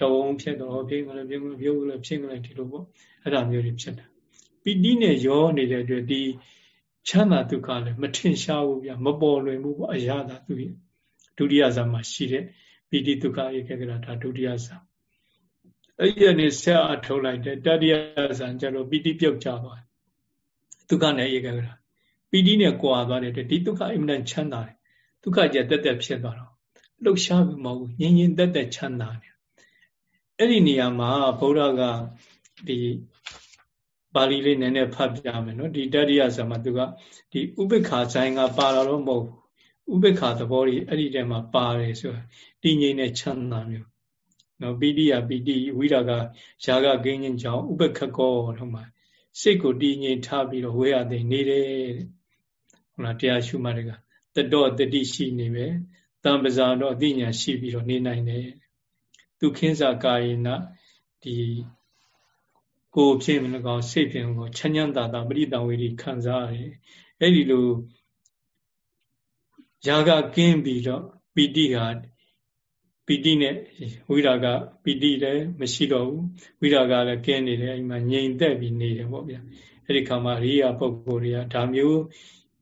တဝုံဖြစ်တော့ဖြစ်ကလေးပြုံးကလေးပြုံးကလေးဖြစ်ကလေးဒီလိုပေါ့အဲ့ဒါမျိုးတွေဖြစ်တာပီတိနဲ့ရောနေတဲ့အတွက်ဒီ ချမ်းသာဒုက္ခလည်းမထင်ရှားဘူးဗျမပေါ်လွင်ဘူးပေါ့အရာသာသူဒုတိယဇာမှာရှိတဲ့ပီတိဒုက္ခဧကဂရဒါဒုတိယဇာအဲ့ဒီကနေဆက်အထုတ်လိုက်တယ်တတိယဇာကျတော့ပီတိပြုတ်ကြသွားဒုက္ခနဲ့ဧကဂရပီတိနဲ့ကွာသွားတဲ့အတွက်ဒီဒုက္ခအင်မတန်ချမ်းသာတယ်ဒုက္ခကြတက်တက်ဖြစ်သွားတော့လှုပ်ရှားပြီးမဟုတ်ဘူးငြင်းငြင်းတက်တက်ချမ်းသာတယ်အဲ့ဒီနေရာမှာဘုရားကဒီ ပါဠိလေးနည်းနည်းဖတ်ပြမယ်နော်ဒီတတိယဇာမှာသူကဒီဥပိ္ပခာဇိုင်းကပါလာတော့မဟုတ်ဥပိ္ပခာသဘောကြီးအဲ့ဒီထဲမှာပါတယ်ဆိုတာတည်ငြိမ်တဲ့ချမ်းသာမျိုးနော်ပိဋိယပိဋိဝိရာကယာကကင်းခြင်းကြောင့်ဥပခကောတော့မှာစိတ်ကိုတည်ငြိမ်ထားပြီးတော့ဝေရသိနေတယ်ဟုတ်လားတရားရှုမှတ်တွေကတတော့တတိရှိနေပဲတံပဇာတော့အသိဉာဏ်ရှိပြီးတော့နေနိုင်တယ်သူခင်းစာကာယနာဒီ ကိုဖြစ်မလို့ကောစိတ်ဖြစ်ကိုချမ်းချမ်းသာသာပရိတံဝေဒီခံစားရတယ်အဲ့ဒီလိုຢာကကင်းပြီးတော့ပီတိဟာပီတိနဲ့ဝိရာကပီတိလည်းမရှိတော့ဘူးဝိရာကလည်းကင်းနေတယ်အိမ်မှာငြိမ်သက်ပြီးနေတယ်ပေါ့ဗျာအဲ့ဒီခါမှာရိယာပုဂ္ဂိုလ်တွေကဒါမျိုး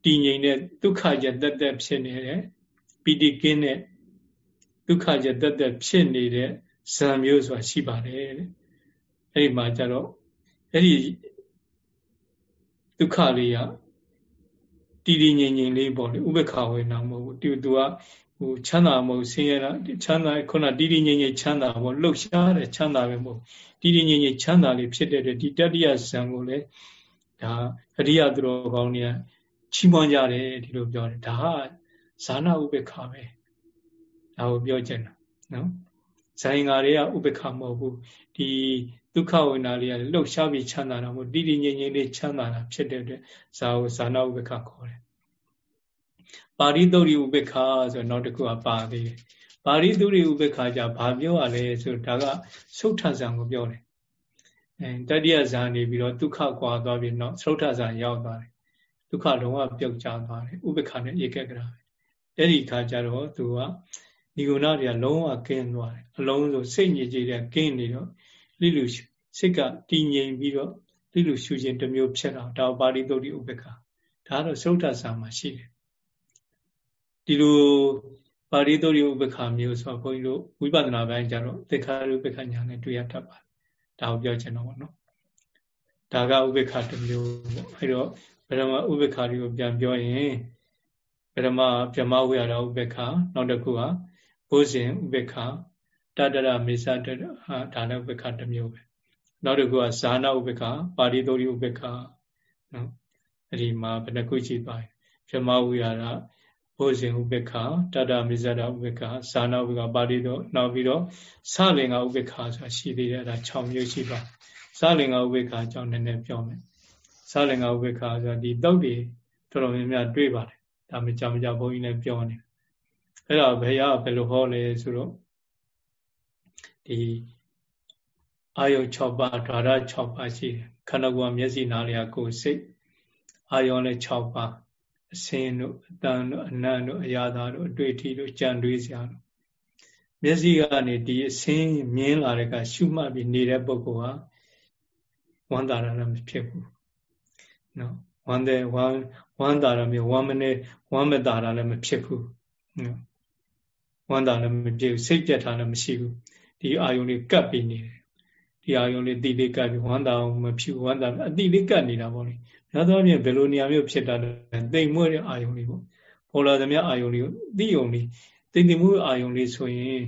တည်ငြိမ်တဲ့ဒုက္ခကြတက်တက်ဖြစ်နေတယ်ပီတိကင်းတဲ့ဒုက္ခကြတက်တက်ဖြစ်နေတဲ့ဇံမျိုးဆိုတာရှိပါတယ်တဲ့ အဲ့ဒီမှာကျတော့အဲ့ဒီဒုက္ခလေးကတည်တည်ငြိမ်ငြိမ်လေးပေါ့လေဥပ္ပခဝေနာမဟုတ်ဘူးသူသူကဟိုချမ်းသာမဟုတ်ဆင်းရဲတာချမ်းသာခုနတည်တည်ငြိမ်ငြိမ်ချမ်းသာပေါ့လှုပ်ရှားတဲ့ချမ်းသာပဲမဟုတ်တည်တည်ငြိမ်ငြိမ်ချမ်းသာလေးဖြစ်တဲ့အတွက်ဒီတတ္တိယဇံကိုလည်းဒါအရိယသူတော်ကောင်းတွေကချီးမွမ်းကြတယ်ဒီလိုပြောတယ်ဒါဟာဇာနာဥပ္ပခပဲဒါကိုပြောချင်တာနော်ဇိုင်ငါတွေကဥပ္ပခမဟုတ်ဘူးဒီ ဒုက္ခဝေဒနာလေးကလှုပ်ရှားပြီးချမ်းသာတာမဟုတ်တည်တည်ငြိမ်ငြိမ်လေးချမ်းသာတာဖြစ်တဲ့အတွက်ဇာကိုဇာနာဥပ္ပခခေါ်တယ်ပါရိသုရိဥပေက္ခဆိုနောက်တစ်ခုကပါသေးတယ်ပါရိသုရိဥပေက္ခကြဘာပြောရလဲဆိုဒါကသုထဇံကိုပြောတယ်အဲတတိယဇာနေပြီးတော့ဒုက္ခကွာသွားပြီးတော့သုထဇံရောက်သွားတယ်ဒုက္ခလုံးဝပြုတ်ကျသွားတယ်ဥပေက္ခနဲ့ဧကဂရပဲအဲ့ဒီခါကျတော့သူကဒီကုဏတွေကလုံးဝကင်းသွားတယ်အလုံးစုံစိတ်ညစ်ကြေးတဲ့ကင်းနေတော့ လိလူစိတ်ကတည်ငြိမ်ပြီးတော့လိလူရှုခြင်းတစ်မျိုးဖြစ်တော့ဒါပါရိသုရိဥပေက္ခဒါတော့သုထဇာမှာရှိတယ်ဒီလိုပါရိသုရိဥပ္ပခါမျိုးဆိုတော့ဘုန်းကြီးတို့ဝိပဿနာပိုင်းကျတော့သင်္ခါရုပ္ပခညာနဲ့တွေ့ရတတ်ပါတယ်ဒါကိုပြောချင်တော့ဗောနော်ဒါကဥပ္ပခါတစ်မျိုးပေါ့အဲတော့ဗရမဥပ္ပခါတွေကိုပြန်ပြောရင်ဗရမဗြဟ္မဝိဟာရဥပ္ပခါနောက်တစ်ခုကဘုဇင်ဥပ္ပခါ တတရမေသတဟာဒါလည်းဥပ္ပခါတစ်မျိုးပဲနောက်တစ်ခုကဇာနာဥပ္ပခါပါရိသုရိဥပ္ပခါနော်အဲ့ဒီမှာဘယ်နှခုရှိပါလဲဗြဟ္မဝိဟာရဘုဇင်ဥပေက္ခတတမိဇ္ဇရာဥပေက္ခဇာနာဥပေက္ခပါဠိတော်နောက်ပြီးတော့စလင်္ကာဥပေက္ခဆိုတာရှိသေးတယ်အဲဒါ6မျိုးရှိပါစလင်္ကာဥပေက္ခအကြောင်းနည်းနည်းပြောမယ်စလင်္ကာဥပေက္ခဆိုတာဒီတောက်တွေတော်တော်များများတွေ့ပါတယ်ဒါမှကြောင်ကြဘုန်းကြီးလည်းပြောနေအဲ့ဒါဘယ်ရဘယ်လိုဟောလဲဆိုတော့ ဒီအာယု6ပါးဓာရ6ပါးရှိတယ်ခန္ဓာကိုယ်မျက်စိနားလျာကိုယ်စိတ်အာယုလည်း6ပါးအစင်းတို့အတန်တို့အနံ့တို့အရာသာတို့အတွေ့အထိတို့ကြံတွေးစရာတို့မျက်စိကနေဒီအစင်းမြင်လာတဲ့ကရှုမှတ်ပြီးနေတဲ့ပုဂ္ဂိုလ်ဟာဝမ်းသာတာလည်းမဖြစ်ဘူးနော်ဝမ်းတဲ့ဝမ်းဝမ်းသာတာမျိုးဝမ်းမနေဝမ်းမသာတာလည်းမဖြစ်ဘူးနော်ဝမ်းသာလည်းမဖြစ်ဘူးစိတ်ပြတ်တာလည်းမရှိဘူး ဒီအာယုန်လေးကပ်ပြီးနေတယ်ဒီအာယုန်လေးတိလေးကပ်ပြီးဝမ်းသာအောင်မဖြစ်ဝမ်းသာအတိလေးကပ်နေတာပေါ့လေများသောအားဖြင့်ဘယ်လိုနေရာမျိုးဖြစ်တာလဲတိမ်မွေ့တဲ့အာယုံလေးပေါ့ပေါ်လာသမျှအာယုံလေးကိုသိယုံလေးတိမ်တိမ်မွေ့အာယုံလေးဆိုရင်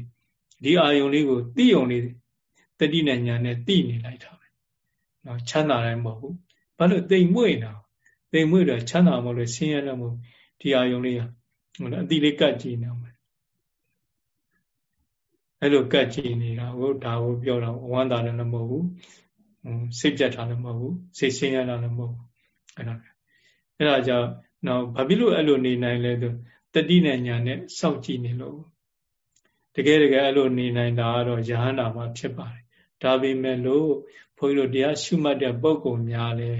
ဒီအာယုံလေးကိုသိယုံလေးတတိနဲ့ညာနဲ့သိနေလိုက်တာပဲနော်ချမ်းသာတယ်မဟုတ်ဘူးဘာလို့တိမ်မွေ့တာတိမ်မွေ့တော့ချမ်းသာမလို့ဆင်းရဲလည်းမဟုတ်ဒီအာယုံလေးကဟုတ်လားအတိလေးကတ်ကြည့်နေမှာ အဲ့လိုကတ်ကြည့်နေတာကိုဒါကိုပြောတာဝမ်းသာတယ်လည်းမဟုတ်ဘူးစိတ်ပြတ်တာလည်းမဟုတ်ဘူးစိတ်ဆင်းရဲတာလည်းမဟုတ်ဘူးအဲ့ဒါအဲ့ဒါကြောင့်တော့ဘာဖြစ်လို့အဲ့လိုနေနိုင်လဲဆိုတတိနဲ့ညာနဲ့စောင့်ကြည့်နေလို့တကယ်တကယ်အဲ့လိုနေနိုင်တာကတော့ယဟန္တာမှာဖြစ်ပါတယ်ဒါပေမဲ့လို့ဘုန်းကြီးတို့တရားရှုမှတ်တဲ့ပုံကုံများလဲ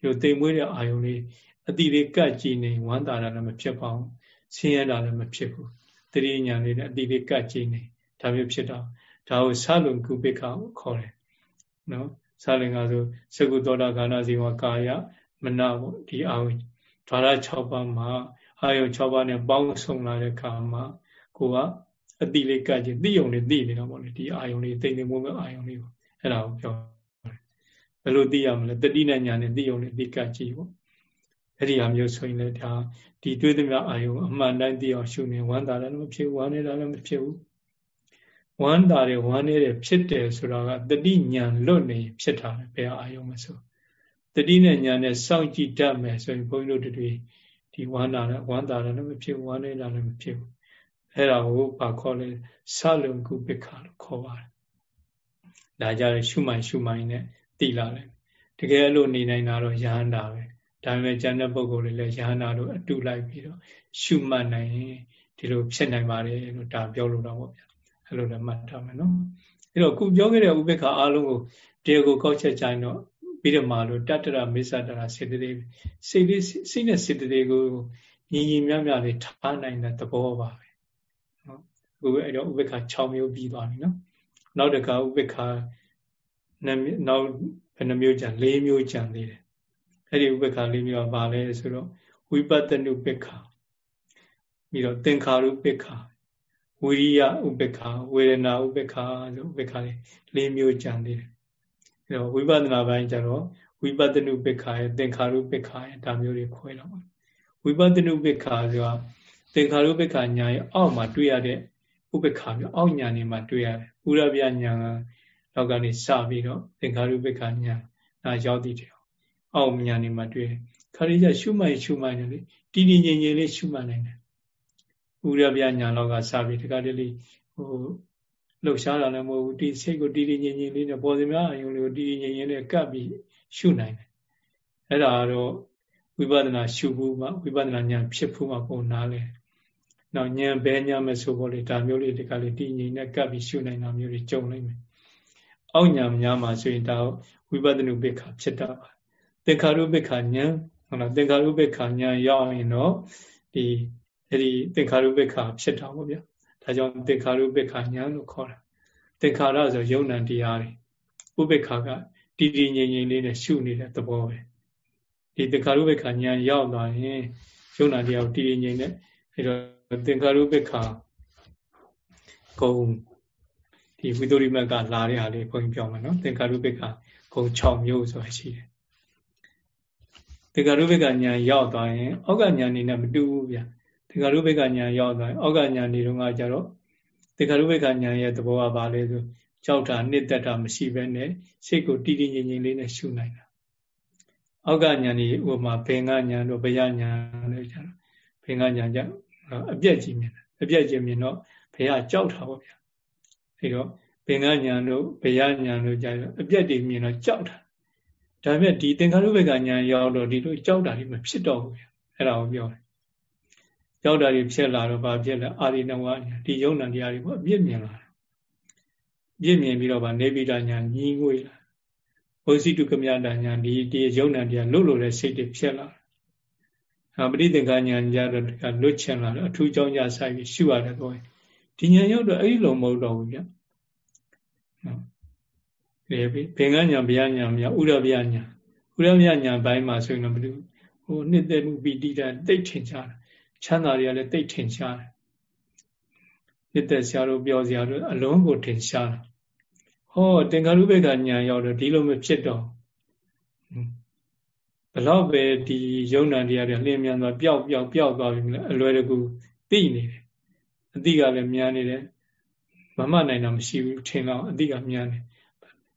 ဒီသိမ်မွေးတဲ့အာယုံလေးအအတိလေးကတ်ကြည့်နေဝမ်းသာတာလည်းမဖြစ်ပါဘူးဆင်းရဲတာလည်းမဖြစ်ဘူးတတိညာလေးနဲ့အတိလေးကတ်ကြည့်နေ ဒါမျိုးဖြစ်တော့ဒါကိုဆလုံကုပိခကိုခေါ်တယ်နော်ဆလင်္ကာဆိုစကုသောတာကာဏဇေဝကာယမနပေါ့ဒီအာဝိဓာရ6ပါးမှာအာယု6ပါးနဲ့ပေါင်းစုံလာတဲ့ခါမှာကိုကအတိလေးကတ်ခြင်းသိုံလေးသိနေတော့ပေါ့လေဒီအာယုံလေးတိမ်တိမ်မိုးမဲ့အာယုံလေးပေါ့အဲ့ဒါကိုပြောဘယ်လိုသိရမလဲတတိနဲ့ညာနဲ့သိုံလေးသိကတ်ကြည့်ပေါ့အဲ့ဒီအမျိုးဆိုရင်လည်းဒါဒီတွေးသမျှအာယုံအမှန်တိုင်းသိအောင်ရှုနေဝမ်းသာလည်းမဖြစ်ဝမ်းနေတာလည်းမဖြစ်ဘူး ဝမ်းသာတယ်ဝမ်းနေတယ်ဖြစ်တယ်ဆိုတာကတတိညာလွတ်နေဖြစ်တာပဲဘယ်အာယုံမဆိုတတိနဲ့ညာနဲ့စောင့်ကြည့်တတ်မယ်ဆိုရင်ဘုန်းကြီးတို့တွေဒီဝမ်းသာတယ်ဝမ်းသာတယ်လည်းမဖြစ်ဝမ်းနေတာလည်းမဖြစ်ဘူးအဲ့ဒါကိုဘာခေါ်လဲဆလုံကုပိခလို့ခေါ်ပါတယ်ဒါကြရရှုမှန်ရှုမှန်နဲ့တည်လာတယ်တကယ်လို့နေနိုင်တာတော့ယဟန္တာပဲဒါပေမဲ့ကျန်တဲ့ပုဂ္ဂိုလ်တွေလည်းယဟန္တာလို့အတူလိုက်ပြီးတော့ရှုမှတ်နိုင်ရင်ဒီလိုဖြစ်နိုင်ပါတယ်လို့ဒါပြောလို့တော့ပေါ့ဗျာ အဲ့လိုလည်းမှတ်ထားမယ်နော်အဲ့တော့ခုပြောခဲ့တဲ့ဥပေက္ခအားလုံးကိုတရားကိုကောက်ချက်ကြိုင်တော့ပြီးတော့မှလို့တတ္တရမေသတရစေတသိက်စိတ်လေးစိတ်နဲ့စေတသိက်ကိုညီညီမြမြလေးထားနိုင်တဲ့သဘောပါပဲနော်အခုအဲ့တော့ဥပေက္ခ6မျိုးပြီးသွားပြီနော်နောက်တစ်ခါဥပေက္ခနောက်ဘယ်နှမျိုးကြံ၄မျိုးကြံသေးတယ်အဲ့ဒီဥပေက္ခ၄မျိုးကဘာလဲဆိုတော့ဝိပဿနုပေက္ခပြီးတော့သင်္ခါရုပေက္ခ ဝိရိယဥပေက္ခဝေဒနာဥပေက္ခဆိုဥပေက္ခလေး၄မျိုးကြံသေးတယ်အဲ့တော့ဝိပဿနာပိုင်းကျတော့ဝိပဿနုပေက္ခရဲ့သင်္ခါရုပေက္ခရဲ့ဒါမျိုးတွေခွဲတော့ဝိပဿနုပေက္ခဆိုတာသင်္ခါရုပေက္ခညာရဲ့အောက်မှာတွေ့ရတဲ့ဥပေက္ခမျိုးအောက်ညာနေမှာတွေ့ရတယ်ဥရပြညာလောက်ကနေစပြီးတော့သင်္ခါရုပေက္ခညာနာရောက်တည်တယ်အောက်ညာနေမှာတွေ့ခါရီးကျရှုမှတ်ရှုမှတ်နေလေတည်တည်ငြိမ်ငြိမ်လေးရှုမှတ်နိုင်တယ် ဥရပြညာလောက်ကစပြီးတခါတလေဟိုလှုပ်ရှားတာလည်းမဟုတ်ဘူးဒီစိတ်ကိုတည်တည်ငြိမ်ငြိမ်လေးနဲ့ပေါ်စမြအယုံလေးကိုတည်တည်ငြိမ်ငြိမ်နဲ့ကပ်ပြီးရှုနိုင်တယ်အဲ့ဒါကတော့ဝိပဿနာရှုဖို့မှဝိပဿနာဉာဏ်ဖြစ်ဖို့မှပုံနာလဲနောက်ဉာဏ်ဘဲဉာဏ်မဆိုဖို့လေဒါမျိုးလေးတခါလေတည်ငြိမ်နဲ့ကပ်ပြီးရှုနိုင်တာမျိုးတွေကြုံနိုင်မယ်အောက်ဉာဏ်များမှာဆိုရင်ဒါဝိပဿနာပိခဖြစ်တာပါသင်္ခါရုပိခဉာဏ်ဟုတ်လားသင်္ခါရုပိခဉာဏ်ရောက်ရင်တော့ဒီ အဲ့ဒီသင်္ခါရုပ္ပခါဖြစ်တာပေါ့ဗျာဒါကြောင့်သင်္ခါရုပ္ပခါညာလို့ခေါ်တာသင်္ခါရဆိုယုံ nant တရားတွေဥပ္ပခါကတည်တည်ငြိမ်ငြိမ်လေးနဲ့ရှုနေတဲ့သဘောပဲဒီသင်္ခါရုပ္ပခါညာရောက်သွားရင်ယုံ nant တရားကိုတည်တည်ငြိမ်နဲ့အဲ့တော့သင်္ခါရုပ္ပခါဂုံဒီဝိသုရိမကလာတဲ့ဟာလေးဘုန်းကြီးပြောမှာနော်သင်္ခါရုပ္ပခါဂုံ6မျိုးဆိုတာရှိတယ်သင်္ခါရုပ္ပခါညာရောက်သွားရင်အောက်ကညာနေနဲ့မတူဘူးဗျာ တေခါရုပ္ပကညာရောက်သွားအောက်ကညာနေတော့ကကြတော့တေခါရုပ္ပကညာရဲ့သဘောကဘာလဲဆိုကြောက်တာနှစ်သက်တာမရှိဘဲနဲ့စိတ်ကိုတည်တည်ငြိမ်ငြိမ်လေးနဲ့ရှုနိုင်တာအောက်ကညာနေဥပမာဘင်္ဂညာတို့ဗျာညာတို့ကြတော့ဘင်္ဂညာကြအပြက်ကြီးမြင်တယ်အပြက်ကြီးမြင်တော့ဘုရားကြောက်တာပေါ့ဗျာအဲတော့ဘင်္ဂညာတို့ဗျာညာတို့ကြတော့အပြက်တွေမြင်တော့ကြောက်တာဒါပေမဲ့ဒီသင်္ခါရုပ္ပကညာရောက်တော့ဒီလိုကြောက်တာတွေမဖြစ်တော့ဘူးဗျာအဲ့ဒါကိုပြောတယ် ကြောက်တာတွေဖြစ်လာတော့ဗာဖြစ်လာအာရိနဝဒီယုံနံတရားတွေပေါ့အပြစ်မြင်လာတယ်ပြစ်မြင်ပြီးတော့ဗာနေပိတာညာညီငွေလာဘုဇိတုကမြတာညာဒီဒီယုံနံတရားလွတ်လို့တဲ့စိတ်တွေဖြစ်လာတယ်ပဋိသင်္ခာညာကြတော့လွတ်ချင်လာတော့အထူးကြောင့်ကြဆိုင်ပြီးရှုရတယ်တော့ဒီညာရောက်တော့အဲ့ဒီလိုမဟုတ်တော့ဘူးဗျနော်လေဘင်္ဂညာဗျာညာမြဥရဗျာညာဥရဗျာညာဘိုင်းမှာဆိုရင်တော့ဘယ်လိုဟိုနှစ်သက်မှုပီတိတာတိတ်ထင်ရှားတာ ချမ်းသာတွေကလည်းတိတ်ထင်ရှားတယ်နှစ်သက်ဆရာတို့ပြောစရာတို့အလုံးကိုထင်ရှားတယ်ဟောတင်္ဂရုပ္ပကညာရောက်တော့ဒီလိုမဖြစ်တော့ဘလောက်ပဲဒီယုံနာတရားတွေလင်းမြန်သွားပျောက်ပျောက်ပျောက်သွားပြီမလဲအလွယ်တကူသိနေတယ်အတိကလည်းမြန်နေတယ်မမနိုင်တာမရှိဘူးထင်တော့အတိကမြန်နေ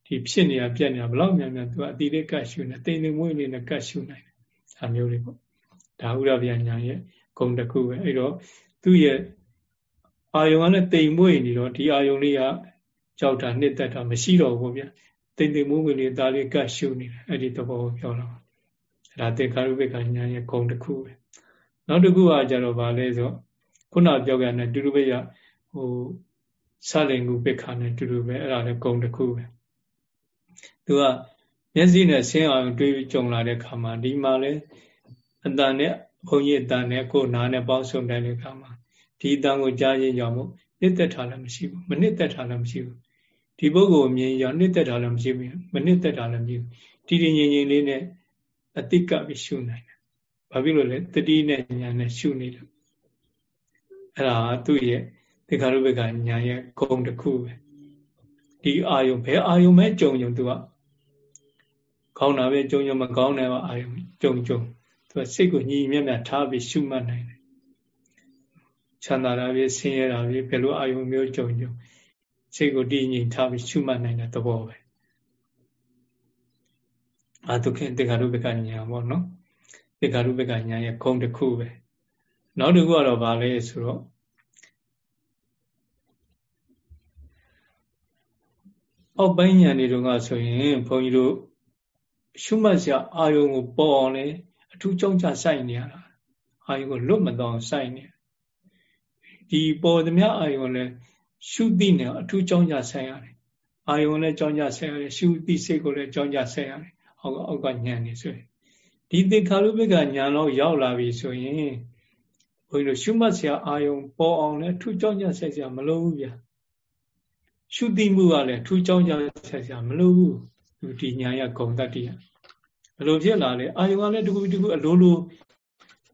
ဒီဖြစ်နေတာပြက်နေတာဘလောက်မြန်မြန်သူကအတိလေးကတ်ရှုနေတိမ်တိမ်မွေးလေးနဲ့ကတ်ရှုနိုင်တယ်ဒါမျိုးတွေပေါ့ဒါဥရဗျာညာရဲ့ ဂုံတစ်ခုပဲအဲ့တော့သူ့ရဲ့အာယုံကလည်းတိမ်မွေ့နေတော့ဒီအာယုံလေးကကြောက်တာနှစ်သက်တာမရှိတော့ဘူးဗျာတိမ်တိမ်မွေ့မွေ့လေးဒါလေးကရှုနေတယ်အဲ့ဒီသဘောကိုပြောတော့အဲ့ဒါတေခါရုပ္ပကညာရဲ့ဂုံတစ်ခုပဲနောက်တစ်ခုကကြတော့ဗာလဲဆိုခုနပြောခဲ့တဲ့ဒုရုပ္ပယဟိုစလင်ကုပိခါနဲ့တူတူပဲအဲ့ဒါလည်းဂုံတစ်ခုပဲသူကမျက်စိနဲ့ဆင်းအောင်တွေးကြုံလာတဲ့ခါမှာဒီမှာလဲအတန်နဲ့ ဘုန်းကြီးအတန်နဲ့ကိုယ်နာနဲ့ပေါင်းစုံတိုင်းတဲ့အခါမှာဒီအတန်ကိုကြားခြင်းကြောင့်မို့နှစ်သက်တာလည်းမရှိဘူးမနှစ်သက်တာလည်းမရှိဘူးဒီပုဂ္ဂိုလ်အမြင်ကြောင့်နှစ်သက်တာလည်းမရှိဘူးမနှစ်သက်တာလည်းမရှိဘူးဒီဒီငြိမ်ငြိမ်လေးနဲ့အတိတ်ကပြီးရှုနိုင်တယ်ဘာဖြစ်လို့လဲတတိနဲ့ညာနဲ့ရှုနေလို့အဲ့ဒါသူ့ရဲ့တေခါရုပ္ပကညာရဲ့ဂုံတစ်ခုပဲဒီအာယုံဘယ်အာယုံပဲကြုံကြုံသူကကောင်းတာပဲကြုံကြုံမကောင်းတယ်ကအာယုံကြုံကြုံ သူကစိတ်ကိုညီမြတ်မြတ်ထားပြီးရှုမှတ်နိုင်တယ်ချမ်းသာတာပဲဆင်းရဲတာပဲဘယ်လိုအာယုံမျိုးကြုံကြုံစိတ်ကိုတည်ငြိမ်ထားပြီးရှုမှတ်နိုင်တဲ့သဘောပဲအာဒုက္ခတေခါရုပ္ပကညာပေါ့နော်တေခါရုပ္ပကညာရဲ့ဂုံတစ်ခုပဲနောက်တစ်ခုကတော့ဗာလဲဆိုတော့အောက်ပိုင်းဉာဏ်တွေတုန်းကဆိုရင်ဘုန်းကြီးတို့ရှုမှတ်စရာအာယုံကိုပေါ်အောင်လဲ အထူးကြောင့်ကြစိုက်နေရတာအာယုံကိုလွတ်မတော်စိုက်နေဒီပေါ်သမျှအာယုံလဲရှုသိနေအထူးကြောင့်ကြစိုက်ရတယ်အာယုံလည်းကြောင့်ကြစိုက်ရတယ်ရှုသိစိတ်ကိုလည်းကြောင့်ကြစိုက်ရတယ်အောက်အောက်ကဉာဏ်နေဆိုရင်ဒီသင်္ခါရုပ္ပကဉာဏ်တော့ရောက်လာပြီဆိုရင်ဘုန်းကြီးတို့ရှုမှတ်စရာအာယုံပေါ်အောင်လဲထူးကြောင့်ကြစိုက်စရာမလိုဘူးဗျာရှုသိမှုကလည်းထူးကြောင်းကြဆက်စရာမလိုဘူးသူဒီညာရဂုံတတ္တိယ ဘယ်လိုဖြစ်လာလဲအာယုံကလည်းတခုတခုအလိုလို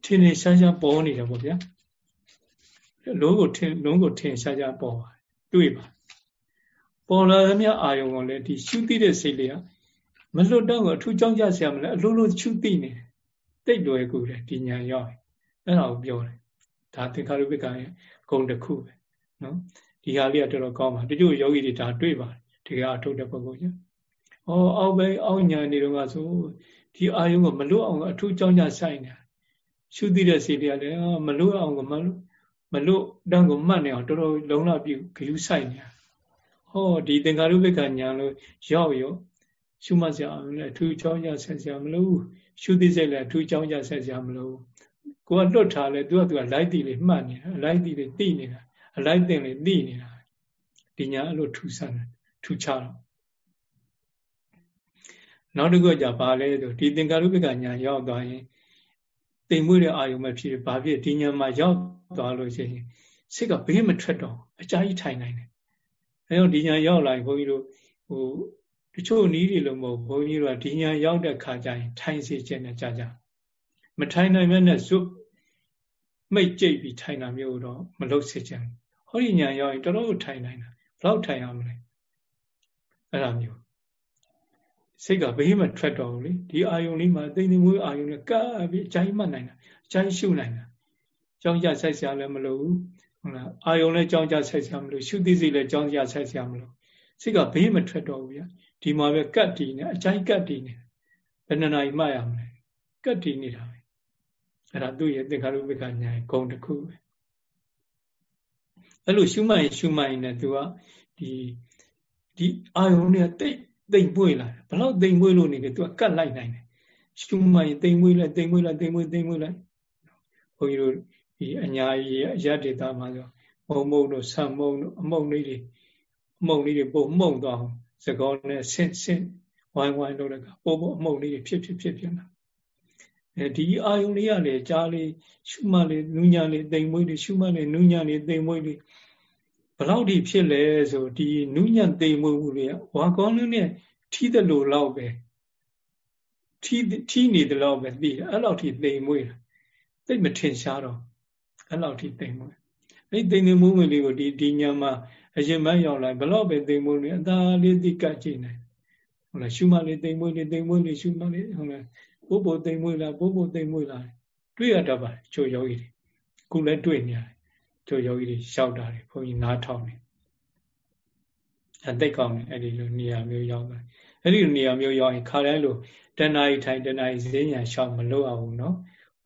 ထင်းနေရှားရှားပေါ်နေတယ်ပေါ့ဗျာလုံးကိုထင်းလုံးကိုထင်းရှားရှားပေါ်ပါတွေ့ပါပေါ်လာသမျှအာယုံကလည်းဒီရှုသိတဲ့စိတ်လေးကမလွတ်တော့အထူးကြောင်းကြဆရာမလဲအလိုလိုရှုသိနေတယ်တိတ်လွယ်ကူတယ်ဒီညာရောက်အဲ့ဒါကိုပြောတယ်ဒါသင်္ခါရုပ္ပကရဲ့ဂုံတစ်ခုပဲနော်ဒီဟာလေးကတော်တော်ကောင်းပါတချို့ယောဂီတွေဒါတွေ့ပါတယ်ဒီကအထုတ်တဲ့ပုဂ္ဂိုလ်ကြီး။ အော်အောက်ပဲအောက်ညာနေတော့ကဆိုဒီအာယုံကမလွတ်အောင်အထူးကြောင်းကြဆိုင်နေရှုသိတဲ့စိတ်တွေကလည်းမလွတ်အောင်ကမလွတ်မလွတ်တန်းကိုမှတ်နေအောင်တော်တော်လုံးလပြုဂယုဆိုင်နေ။ဟောဒီသင်္ခါရုပ္ပကညာလို့ရောက်ရောရှုမှတ်စရာလည်းအထူးကြောင်းကြဆက်စရာမလိုဘူးရှုသိစိတ်လည်းအထူးကြောင်းကြဆက်စရာမလိုဘူးကိုကလွတ်ထားလဲသူကသူကလိုက်တည်လေးမှတ်နေတာလိုက်တည်လေးသိနေတာအလိုက်တင်လေးသိနေတာဒီညာအဲ့လိုထူဆန်းထူခြားတော့ နောက်တစ်ခုကဘာလဲဆိုဒီသင်္ကာရုပ္ပကညာရောက်သွားရင်တိမ်မွေးတဲ့အာယုံပဲဖြစ်ဘာဖြစ်ဒီညာမှာရောက်သွားလို့ရှိရင်စိတ်ကဘေးမထွက်တော့အကြာကြီးထိုင်နိုင်တယ်အဲတော့ဒီညာရောက်လာရင်ဘုန်းကြီးတို့ဟိုတချို့နီးတွေလို့မဟုတ်ဘုန်းကြီးတို့ကဒီညာရောက်တဲ့ခါကျရင်ထိုင်စေခြင်းနဲ့ကြာကြာမထိုင်နိုင်မဲ့နဲ့ဇွတ်မိတ်ကြိတ်ပြီးထိုင်တာမျိုးတော့မလုပ်စေချင်ဟောဒီညာရောက်ရင်တော်တော်ထိုင်နိုင်တာဘလောက်ထိုင်ရမလဲအဲ့ဒါမျိုး စိတ်ကဘေးမှာထွက်တော်ဘူးလေဒီအာယုံလေးမှာသိနေမှုအာယုံနဲ့ကပ်ပြီးအချိုင်းမှတ်နိုင်တာအချိုင်းရှုနိုင်တာကြောင်းကြဆက်စရာလည်းမလိုဘူးဟုတ်လားအာယုံလည်းကြောင်းကြဆက်စရာမလိုရှုသိစိတ်လည်းကြောင်းကြဆက်စရာမလိုစိတ်ကဘေးမထွက်တော်ဘူးဗျာဒီမှာပဲကတ်တည်နေအချိုင်းကတ်တည်နေဘယ်နှနာရီမှတ်ရမလဲကတ်တည်နေတာပဲအဲ့ဒါသူ့ရဲ့သင်္ခါရုပ္ပကညာဂုံတစ်ခုပဲအဲ့လိုရှုမှတ်ရင်ရှုမှတ်ရင်လည်းသူကဒီဒီအာယုံနဲ့တိတ် တိမ်ပွေးလာတယ်ဘလောက်တိမ်ပွေးလို့နေတယ်သူကကတ်လိုက်နိုင်တယ်ရှုမှတ်ရင်တိမ်ပွေးလိုက်တိမ်ပွေးလိုက်တိမ်ပွေးတိမ်ပွေးလိုက်ဘုန်းကြီးတို့ဒီအညာကြီးအရဒေတာမှာဆိုမုံမုံတို့ဆံမုံတို့အမုံလေးတွေအမုံလေးတွေပုံမှုံသွားအောင်စကောနဲ့ဆင့်ဆင့်ဝိုင်းဝိုင်းလုပ်တဲ့ကပုံပုံအမုံလေးတွေဖြစ်ဖြစ်ဖြစ်ဖြစ်လာအဲဒီအာယုံလေးကလည်းကြားလေးရှုမှတ်လေးနူးညံလေးတိမ်မွေးလေးရှုမှတ်လေးနူးညံလေးတိမ်မွေးလေး ဘလောက်ထိဖြစ်လဲဆိုဒီနူးညံ့တိမ်မွေးမှုတွေကဝါကောင်းလေးနဲ့ထီးတယ်လို့လောက်ပဲထီးထီးနေတယ်လို့ပဲသိတယ်အဲ့လောက်ထိတိမ်မွေးတာသိမထင်ရှားတော့အဲ့လောက်ထိတိမ်မွေးအဲ့တိမ်တိမ်မွေးမှုလေးကိုဒီဒီညမှာအရင်မှရောက်လာဘလောက်ပဲတိမ်မွေးနေအသာလေးသိကတ်ကြည့်နေဟုတ်လားရှုမှလေးတိမ်မွေးလေးတိမ်မွေးလေးရှုမှလေးဟုတ်လားဘိုးဘိုတိမ်မွေးလားဘိုးဘိုတိမ်မွေးလားတွေ့ရတတ်ပါချိုယောဂီတွေခုလည်းတွေ့နေရတယ် ချိုယောဂီတွေရှောက်တာတွေဘုန်းကြီးနားထောင်နေအသိကောင်းတယ်အဲ့ဒီလိုနေရာမျိုးရောက်တယ်အဲ့ဒီလိုနေရာမျိုးရောက်ရင်ခါတိုင်းလိုတဏှာကြီးထိုင်တဏှာကြီးဈေးညာရှောက်မလို့အောင်နော်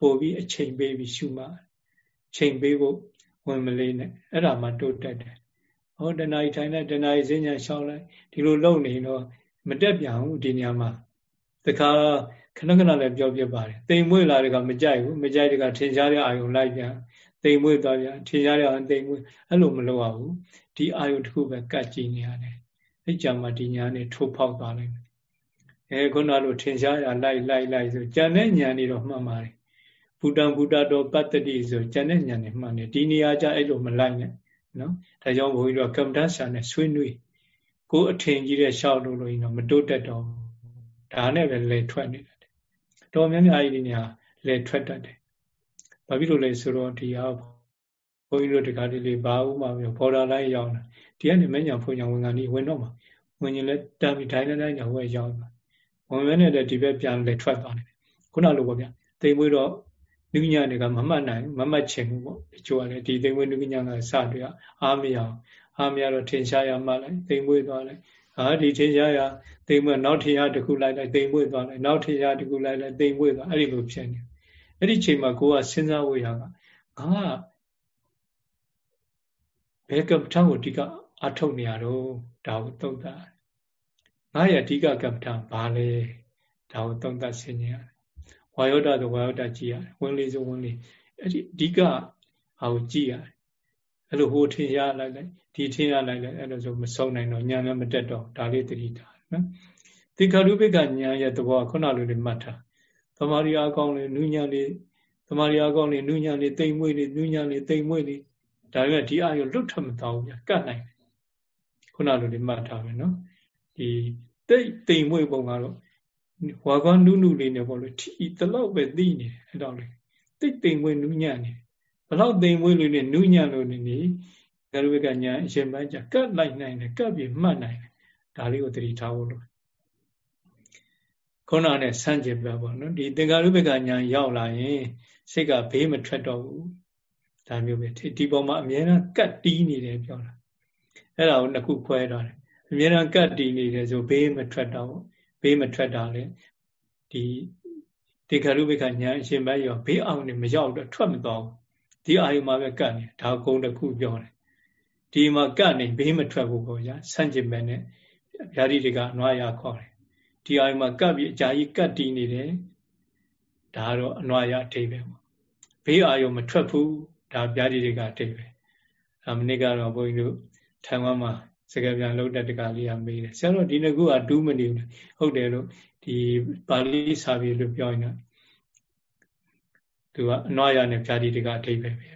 ပို့ပြီးအချိန်ပေးပြီးရှုမှချိန်ပေးဖို့ဝင်မလေးနဲ့အဲ့ဒါမှတိုးတက်တယ်ဟောတဏှာကြီးထိုင်လိုက်တဏှာကြီးဈေးညာရှောက်လိုက်ဒီလိုလုပ်နေတော့မတက်ပြန်ဘူးဒီနေရာမှာတခါခဏခဏလည်းပြောပြပါတယ်တိမ်မွေးလာတဲ့ကမကြိုက်ဘူးမကြိုက်တဲ့ကထင်ရှားတဲ့အာယုံလိုက်ပြန် တိမ်မွေးသွားပြန်ထင်ရှားတဲ့အာယုံတိမ်မွေးအဲ့လိုမလုပ်ရဘူးဒီအာယုံတစ်ခုပဲကတ်ကြည့်နေရတယ်အဲ့ကြမှာဒီညာနဲ့ထိုးဖောက်သွားလိုက်မယ်အဲခုနလိုထင်ရှားရလိုက်လိုက်လိုက်ဆိုကြံတဲ့ညာနေတော့မှတ်ပါတယ်ဘူတံဘူတတော်ပတ္တိဆိုကျန်တဲ့ညာနဲ့မှန်တယ်ဒီနေရာကျအဲ့လိုမလိုက်နဲ့နော်ဒါကြောင့်ဘုန်းကြီးတို့ကမ္မဋ္ဌာန်းနဲ့ဆွေးနွေးကိုယ်အထင်ကြီးတဲ့ရှောက်လို့လို့ရင်တော့မတိုးတက်တော့ဒါနဲ့ပဲလေထွက်နေတယ်တော်များများအဲ့ဒီနေရာလေထွက်တတ်တယ် ဘာဖြစ်လို့လဲဆိုတော့ဒီဟာဘုန်းကြီးတို့တကားလေးလေးဘာဥမာမျိုးဘော်ဒါလိုင်းရောက်လာဒီကနေမညာဖုန်ညာဝင်ကနေဝင်တော့မှာဝင်ရင်လည်းတမ်းပြီးဒိုင်းတိုင်းညာဟိုရောက်လာဝင်မဲနဲ့လည်းဒီဘက်ပြန်လေထွက်သွားတယ်ခုနလိုပေါ့ဗျတိမ်မွေးတော့နုညံတွေကမမှတ်နိုင်မမှတ်ချင်ဘူးပေါ့တချို့ကလည်းဒီတိမ်မွေးနုညံကစတွေ့အားမရအောင်အားမရတော့ထင်ရှားရမှလိုက်တိမ်မွေးသွားလိုက်ဟာဒီထင်ရှားရတိမ်မွေးနောက်ထင်ရတစ်ခုလိုက်လိုက်တိမ်မွေးသွားလိုက်နောက်ထင်ရတစ်ခုလိုက်လိုက်တိမ်မွေးသွားအဲ့ဒီလိုဖြစ်နေ အဲ့ဒီချိန်မှာကိုကစဉ်းစားဖို့ရကငါဘယ်ကပ္ပထကိုဒီကအထုတ်နေရတော့ဒါကိုသုံးသပ်ငါရဲ့အဓိကကပ္ပထဘာလဲဒါကိုသုံးသပ်ဆင်ခြင်ရတယ်ဝါယောဒဆိုဝါယောဒကြည့်ရတယ်ဝင်လေဆိုဝင်လေအဲ့ဒီအဓိကဟာကိုကြည့်ရတယ်အဲ့လိုဟိုထင်ရလိုက်လိုက်ဒီထင်ရလိုက်လိုက်အဲ့လိုဆိုမဆုံးနိုင်တော့ညာလည်းမတက်တော့ဒါလေးတတိထားနော်သင်္ခါရုပ္ပကညာရဲ့သဘောကခုနလိုလေးမှတ်ထား သမာရိယာကောင်းလေနုညာလေးသမာရိယာကောင်းလေနုညာလေးတိမ်မွေးလေးနုညာလေးတိမ်မွေးလေးဒါပေမဲ့ဒီအာရုံလွတ်ထမသွားဘူးဗျကတ်နိုင်တယ်ခုနလိုလေးမှတ်ထားမယ်နော်ဒီတိတ်တိမ်မွေးပုံကတော့ဝါကွာနုနုလေးနဲ့ပေါ့လေထီတလောက်ပဲသိနေတယ်အဲ့တော့လေတိတ်တိမ်မွေးနုညံ့နေဘလောက်တိမ်မွေးလို့နဲ့နုညံ့လို့နေနေဂရုဝကညာအရှင်ပိုင်းကြကတ်လိုက်နိုင်တယ်ကတ်ပြီးမှတ်နိုင်တယ်ဒါလေးကိုသတိထားဖို့လို ခုနနဲ့ဆန့်ကျင်ဘက်ပေါ့နော်ဒီသင်္ကာရုပ္ပကညာရောက်လာရင်စိတ်ကဘေးမထွက်တော့ဘူးဒါမျိုးပဲဒီပေါ်မှာအများအားကတ်တီးနေတယ်ပြောတာအဲ့ဒါကိုနှစ်ခုခွဲထားတယ်အများအားကတ်တီးနေတယ်ဆိုဘေးမထွက်တော့ဘေးမထွက်တာလေဒီတေခရုပ္ပကညာအရှင်ဘက်ရောဘေးအောင်နေမရောက်တော့ထွက်မသွားဘူးဒီအာယုမှာပဲကတ်နေဒါကုန်းတစ်ခုပြောတယ်ဒီမှာကတ်နေဘေးမထွက်ဘူးပေါ့ညာဆန့်ကျင်ဘက်နဲ့ဗျာတိတွေကအနွားရခေါ်တယ် ဒီအာယုမှာကတ်ပြီးအကြာကြီးကတ်တီးနေတယ်ဒါကတော့အနွားရအထိပဲပေါ့ဘေးအာယုမထွက်ဘူးဒါဗျာတိတွေကအထိပဲအမနစ်ကတော့ဘုန်းကြီးတို့ထိုင်ဝမ်မှာစကားပြန်လုံးတဲ့တကလေးကမေးတယ်ဆရာတော်ဒီနှစ်ခုကဒူးမနေဘူးဟုတ်တယ်လို့ဒီပါဠိစာပေလို့ပြောရင်တော့သူကအနွားရနဲ့ဖြာတိတကအထိပ္ပယ်ပဲ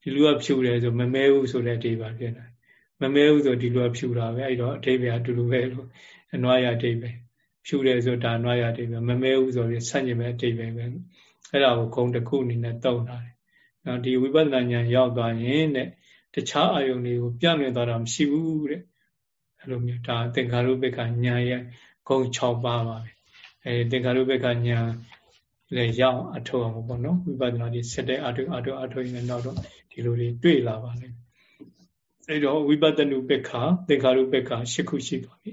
ဒီလူကဖြူတယ်ဆိုမမဲဘူးဆိုတဲ့အထိပ္ပယ်ဖြစ်တယ်မမဲဘူးဆိုဒီလူကဖြူတာပဲအဲ့တော့အထိပ္ပယ်အတူတူပဲလို့အနွားရအထိပ္ပယ် ဖြူတယ်ဆိုဒါအနွားရအထိပ္ပယ်မမဲဘူးဆိုပြီးဆန့်ကျင်ပဲအထိပ္ပယ်ပဲအဲ့ဒါကိုဂုံတစ်ခုအနေနဲ့တုံထားတယ်နော်ဒီဝိပဿနာဉာဏ်ရောက်သွားရင်တဲ့တခြားအာယုန်တွေကိုပြန့်လွင့်သွားတာမရှိဘူးတဲ့အဲ့လိုမျိုးဒါသင်္ခါရုပ္ပကညာရဲ့ဂုံ6ပါးပါပဲအဲသင်္ခါရုပ္ပကညာလည်းရအောင်အထောက်အောင်ပေါ့နော်ဝိပဿနာဒီစက်တဲ့အထောက်အထောက်အထောက်ရင်တော့ဒီလိုတွေတွေ့လာပါလိမ့်မယ်အဲ့တော့ဝိပဿနုပ္ပခသင်္ခါရုပ္ပခ၈ခုရှိပါပြီ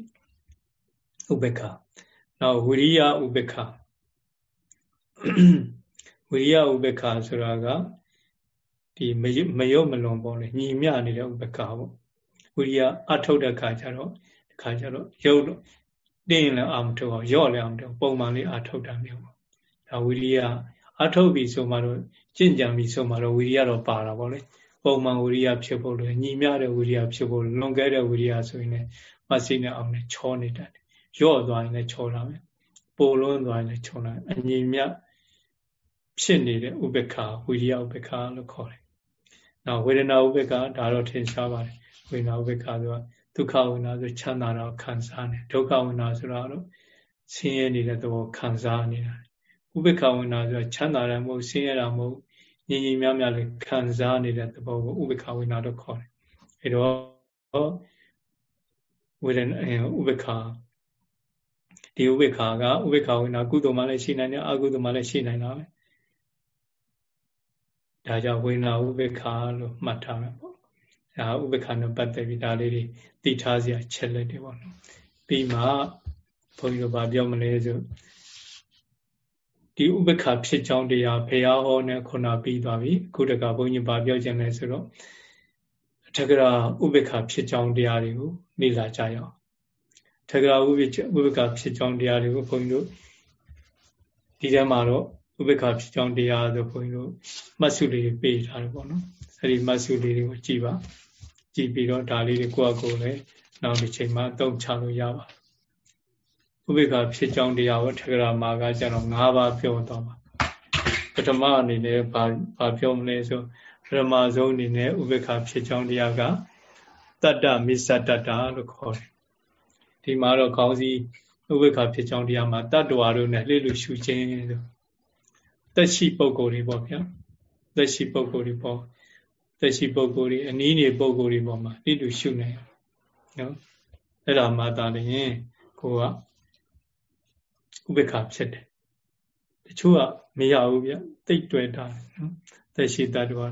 ဥပ္ပခနောက်ဝိရိယဥပ္ပခဝိရိယဥပ္ပခဆိုတာကဒီမယုတ်မလွန်ပေါ့လေညီမျှနေတဲ့ဥပ္ပခါပေါ့ဝိရိယအထုတ်တဲ့ခါကျတော့ဒီခါကျတော့ယုတ်တင်းလည်းအာမထုတ်အောင်ရော့လည်းအာမထုတ်ပုံမှန်လေးအထုတ်တာမျိုးပေါ့ဒါဝိရိယအထုတ်ပြီဆိုမှတော့ကြင့်ကြံပြီဆိုမှတော့ဝိရိယတော့ပါတာပေါ့လေပုံမှန်ဝိရိယဖြစ်ဖို့လို့ညီမျှတဲ့ဝိရိယဖြစ်ဖို့လွန်ခဲ့တဲ့ဝိရိယဆိုရင်လည်းမစိနဲ့အောင်နဲ့ချောနေတတ်တယ် ရော့သွားရင်လည်းချောလာမယ်ပိုလွန်းသွားရင်လည်းချောလာအညီမျှဖြစ်နေတဲ့ဥပ္ပခါဝိရိယဥပ္ပခါလို့ခေါ်တယ်နောက်ဝေဒနာဥပ္ပခါဒါတော့ထင်ရှားပါတယ်ဝေဒနာဥပ္ပခါဆိုတာဒုက္ခဝေဒနာဆိုချမ်းသာတာခံစားနေဒုက္ခဝေဒနာဆိုတာတော့ဆင်းရဲနေတဲ့သဘောခံစားနေတာဥပ္ပခဝေဒနာဆိုတာချမ်းသာတယ်မဟုတ်ဆင်းရဲတာမဟုတ်ညီညီများများလေးခံစားနေတဲ့သဘောကိုဥပ္ပခဝေဒနာလို့ခေါ်တယ်အဲတော့ဝေဒနာဥပ္ပခ ဒီဥပ္ပခကဥပ္ပခဝေဒနာကုသိုလ်မှလည်းရှိနိုင်တယ်အကုသိုလ်မှလည်းရှိနိုင်တာပဲဒါကြောင့်ဝေနာဥပေက္ခလို့မှတ်ထားမယ်ပေါ့ဒါဥပေက္ခနဲ့ပတ်သက်ပြီးဒါလေးတွေသိထားစရာချက်လက်တွေပေါ့နော်ပြီးမှဘုန်းကြီးတို့ဗာပြောမလဲဆိုဒီဥပေက္ခဖြစ်ကြောင်းတရားဘုရားဟောနဲ့ခုနပြီးသွားပြီခုတကဘုန်းကြီးဗာပြောခြင်းလဲဆိုတော့အထက်ကရာဥပေက္ခဖြစ်ကြောင်းတရားတွေကိုလေ့လာကြရအောင် ထက်ကရာဥပေက္ခဖြစ်ကြောင်းတရားတွေကိုဘုန်းကြီးတို့ဒီထဲမှာတော့ဥပေက္ခဖြစ်ကြောင်းတရားဆိုဘုန်းကြီးတို့မှတ်စုလေးတွေပေးထားတယ်ပေါ့နော်အဲဒီမှတ်စုလေးတွေကိုကြည်ပါကြည်ပြီးတော့ဒါလေးတွေကိုယ့်အကိုလည်းနောက်တစ်ချိန်မှအသုံးချလို့ရပါဥပေက္ခဖြစ်ကြောင်းတရားကိုထက္ကရာမာကကျတော့၅ပါးပြောသွားပါထထမအနေနဲ့ဘာဘာပြောမလဲဆိုပထမဆုံးအနေနဲ့ဥပေက္ခဖြစ်ကြောင်းတရားကတတ္တမစ္ဆတတ္တလို့ခေါ်တယ် ဒီမှာတော့ခေါင်းစည်းဥပေက္ခဖြစ်ကြောင်းတရားမှာတတ္တဝါတို့နဲ့လှည့်လို့ရှုခြင်းဆိုသက်ရှိပုဂ္ဂိုလ်တွေပေါ့ဗျာသက်ရှိပုဂ္ဂိုလ်တွေပေါ့သက်ရှိပုဂ္ဂိုလ်တွေအနည်းနေပုဂ္ဂိုလ်တွေပေါ်မှာလှည့်လို့ရှုနေနော်အဲ့ဒါမှသာလျင်ကိုကဥပေက္ခဖြစ်တယ်တချို့ကမရဘူးဗျတိတ်တွေ့တာနော်သက်ရှိတတ္တဝါ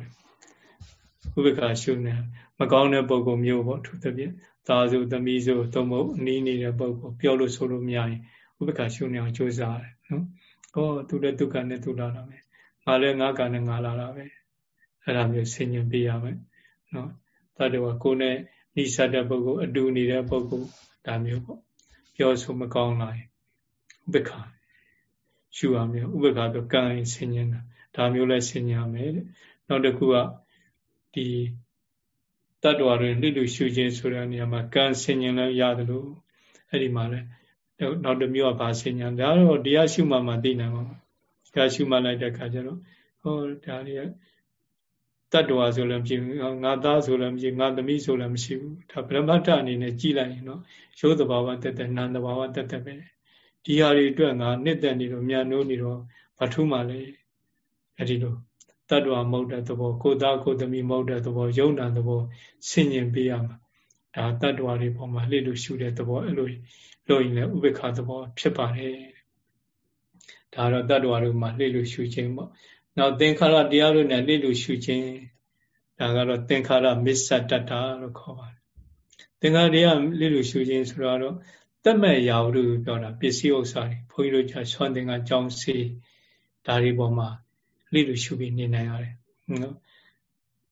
ဥပေက္ခရှုနေမကောင်းတဲ့ပုဂ္ဂိုလ်မျိုးပေါ့သူသဖြင့် သားစုသမီးစုသို့မဟုတ်အနည်းနေတဲ့ပုဂ္ဂိုလ်ပြောလို့ဆိုလို့မရရင်ဥပေက္ခရှုနေအောင်ကြိုးစားရတယ်နော်။ဟောသူလည်းဒုက္ခနဲ့သူလာတာပဲ။ငါလည်းငါကနဲ့ငါလာတာပဲ။အဲ့ဒါမျိုးဆင်ញင်ပေးရမယ်။နော်။တတ္တဝါကိုယ်နဲ့နိစ္စတဲ့ပုဂ္ဂိုလ်အတူနေတဲ့ပုဂ္ဂိုလ်ဒါမျိုးပေါ့။ပြောဆိုမကောင်းလာရင်ဥပေက္ခရှုရမယ်ဥပေက္ခဆိုကံဆင်ញင်တာဒါမျိုးလဲဆင်ញင်ရမယ်တဲ့။နောက်တစ်ခုကဒီ တတ္တဝါတွေလှိလူရှုခြင်းဆိုတဲ့နေရာမှာကံဆင်ញင်လည်းရတယ်လို့အဲ့ဒီမှာလဲနောက်တစ်မျိုးကဘာဆင်ញင်ဒါတော့တရားရှုမှမှသိနိုင်မှာတရားရှုမှလိုက်တဲ့ခါကျတော့ဟောဒါတွေကတတ္တဝါဆိုလည်းမရှိဘူးငါသားဆိုလည်းမရှိငါသမီးဆိုလည်းမရှိဘူးဒါဗြဟ္မတ္တအနေနဲ့ကြည်လိုက်ရင်တော့ရုပ်တဘာဝတက်တက်နာမ်တဘာဝတက်တက်ပဲဒီဟာတွေအတွက်ငါနှစ်သက်နေတော့မြန်နိုးနေတော့ဘာထူးမှလဲအဲ့ဒီလို တတ္တဝမဟုတ်တဲ့သဘောကိုသားကိုသမီးမဟုတ်တဲ့သဘောယုံနာသဘောဆင်ញင်ပေးရမှာဒါတတ္တဝတွေပေါ်မှာလှည့်လို့ရှုတဲ့သဘောအဲ့လိုလို့ရင်လည်းဥပေက္ခသဘောဖြစ်ပါတယ်ဒါတော့တတ္တဝတွေမှာလှည့်လို့ရှုခြင်းပေါ့နောက်သင်္ခါရတရားတို့နဲ့လှည့်လို့ရှုခြင်းဒါကတော့သင်္ခါရမစ္ဆတတ္တလို့ခေါ်ပါတယ်သင်္ခါရတရားလှည့်လို့ရှုခြင်းဆိုတော့တက်မဲ့ရာဟုလို့ပြောတာပစ္စည်းဥစ္စာတွေဘုန်းကြီးတို့ကြာဆွမ်းသင်္ကကြောင်းစီဒါတွေပေါ်မှာ လိလူရှုပြီးနေနိုင်ရတယ်နော်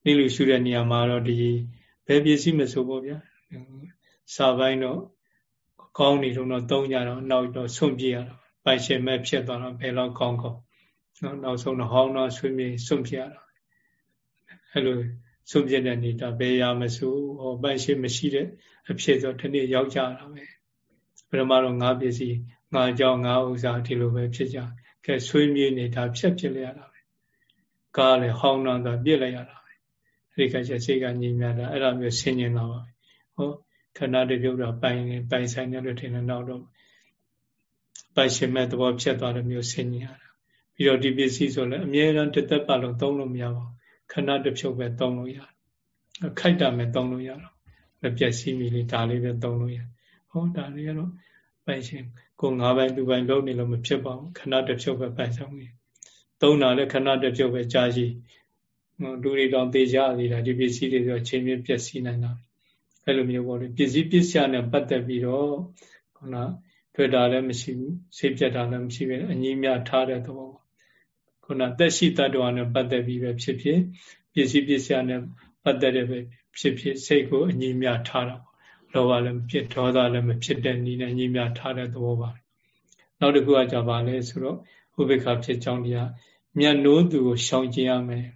လိလူရှုတဲ့နေရာမှာတော့ဒီဘယ်ပစ္စည်းမဆိုပေါ့ဗျာစာပိုင်းတော့ကောင်းနေတော့သုံးကြတော့နောက်တော့ဆုံးပြရတော့ပိုင်ရှင်မဲ့ဖြစ်သွားတော့ဘယ်တော့ကောင်းကောင်းနော်နောက်ဆုံးတော့ဟောင်းတော့ဆွေးမြေဆုံးပြရတော့အဲ့လိုဆုံးပြတဲ့နေတာဘယ်ရမဆိုဟောပိုင်ရှင်မရှိတဲ့အဖြစ်ဆိုဒီနေ့ရောက်ကြတာပဲပရမတော့ငါးပစ္စည်းငါးကြောင်းငါးဥစ္စာဒီလိုပဲဖြစ်ကြကဲဆွေးမြေနေတာဖြတ်ဖြစ်လိုက်ရတာ ကားလည်းဟောင်းတော့ပြစ်လိုက်ရတာပဲအဲဒီကချက်စိတ်ကညီမြတာအဲ့လိုမျိုးဆင်ញင်လာပါပဲဟောခဏတပြုတ်တော့ပိုင်ပိုင်ဆိုင်တယ်လို့ထင်တယ်နောက်တော့ပိုင်ရှင်မဲ့သဘောဖြစ်သွားတဲ့မျိုးဆင်ញင်ရတာပြီးတော့ဒီပစ္စည်းဆိုလည်းအမြဲတမ်းတစ်သက်ပတ်လုံးသုံးလို့မရပါဘူးခဏတဖြုတ်ပဲသုံးလို့ရတယ်ခိုက်တာမဲ့သုံးလို့ရတော့မပြည့်စည်မီလေးဒါလေးပဲသုံးလို့ရဟောဒါလေးကတော့ပိုင်ရှင်ကိုငါးပိုင်းသူပိုင်းလုံးနေလို့မဖြစ်ပါဘူးခဏတဖြုတ်ပဲပိုင်ဆောင်နေ သုံးတာလည်းခဏတပြုတ်ပဲကြာရှိလူတွေတောင်သေးကြသေးတာဒီပစ္စည်းတွေဆိုချိန်မြင့်ပျက်စီးနိုင်တာအဲ့လိုမျိုးပေါ့လေပစ္စည်းပစ္စယနဲ့ပတ်သက်ပြီးတော့ခုနတွေ့တာလည်းမရှိဘူးစိတ်ပြတ်တာလည်းမရှိပဲအငြင်းများထားတဲ့သဘောခုနသက်ရှိတ attva နဲ့ပတ်သက်ပြီးပဲဖြစ်ဖြစ်ပစ္စည်းပစ္စယနဲ့ပတ်သက်တဲ့ပဲဖြစ်ဖြစ်စိတ်ကိုအငြင်းများထားတာလောဘလည်းမဖြစ်ဒေါသလည်းမဖြစ်တဲ့နည်းနဲ့အငြင်းများထားတဲ့သဘောပါနောက်တစ်ခုကကြပါလဲဆိုတော့ ဥပေက္ခဖြစ်ကြောင်းတရားမြတ်နိုးသူကိုရှောင်ကျင်ရမယ်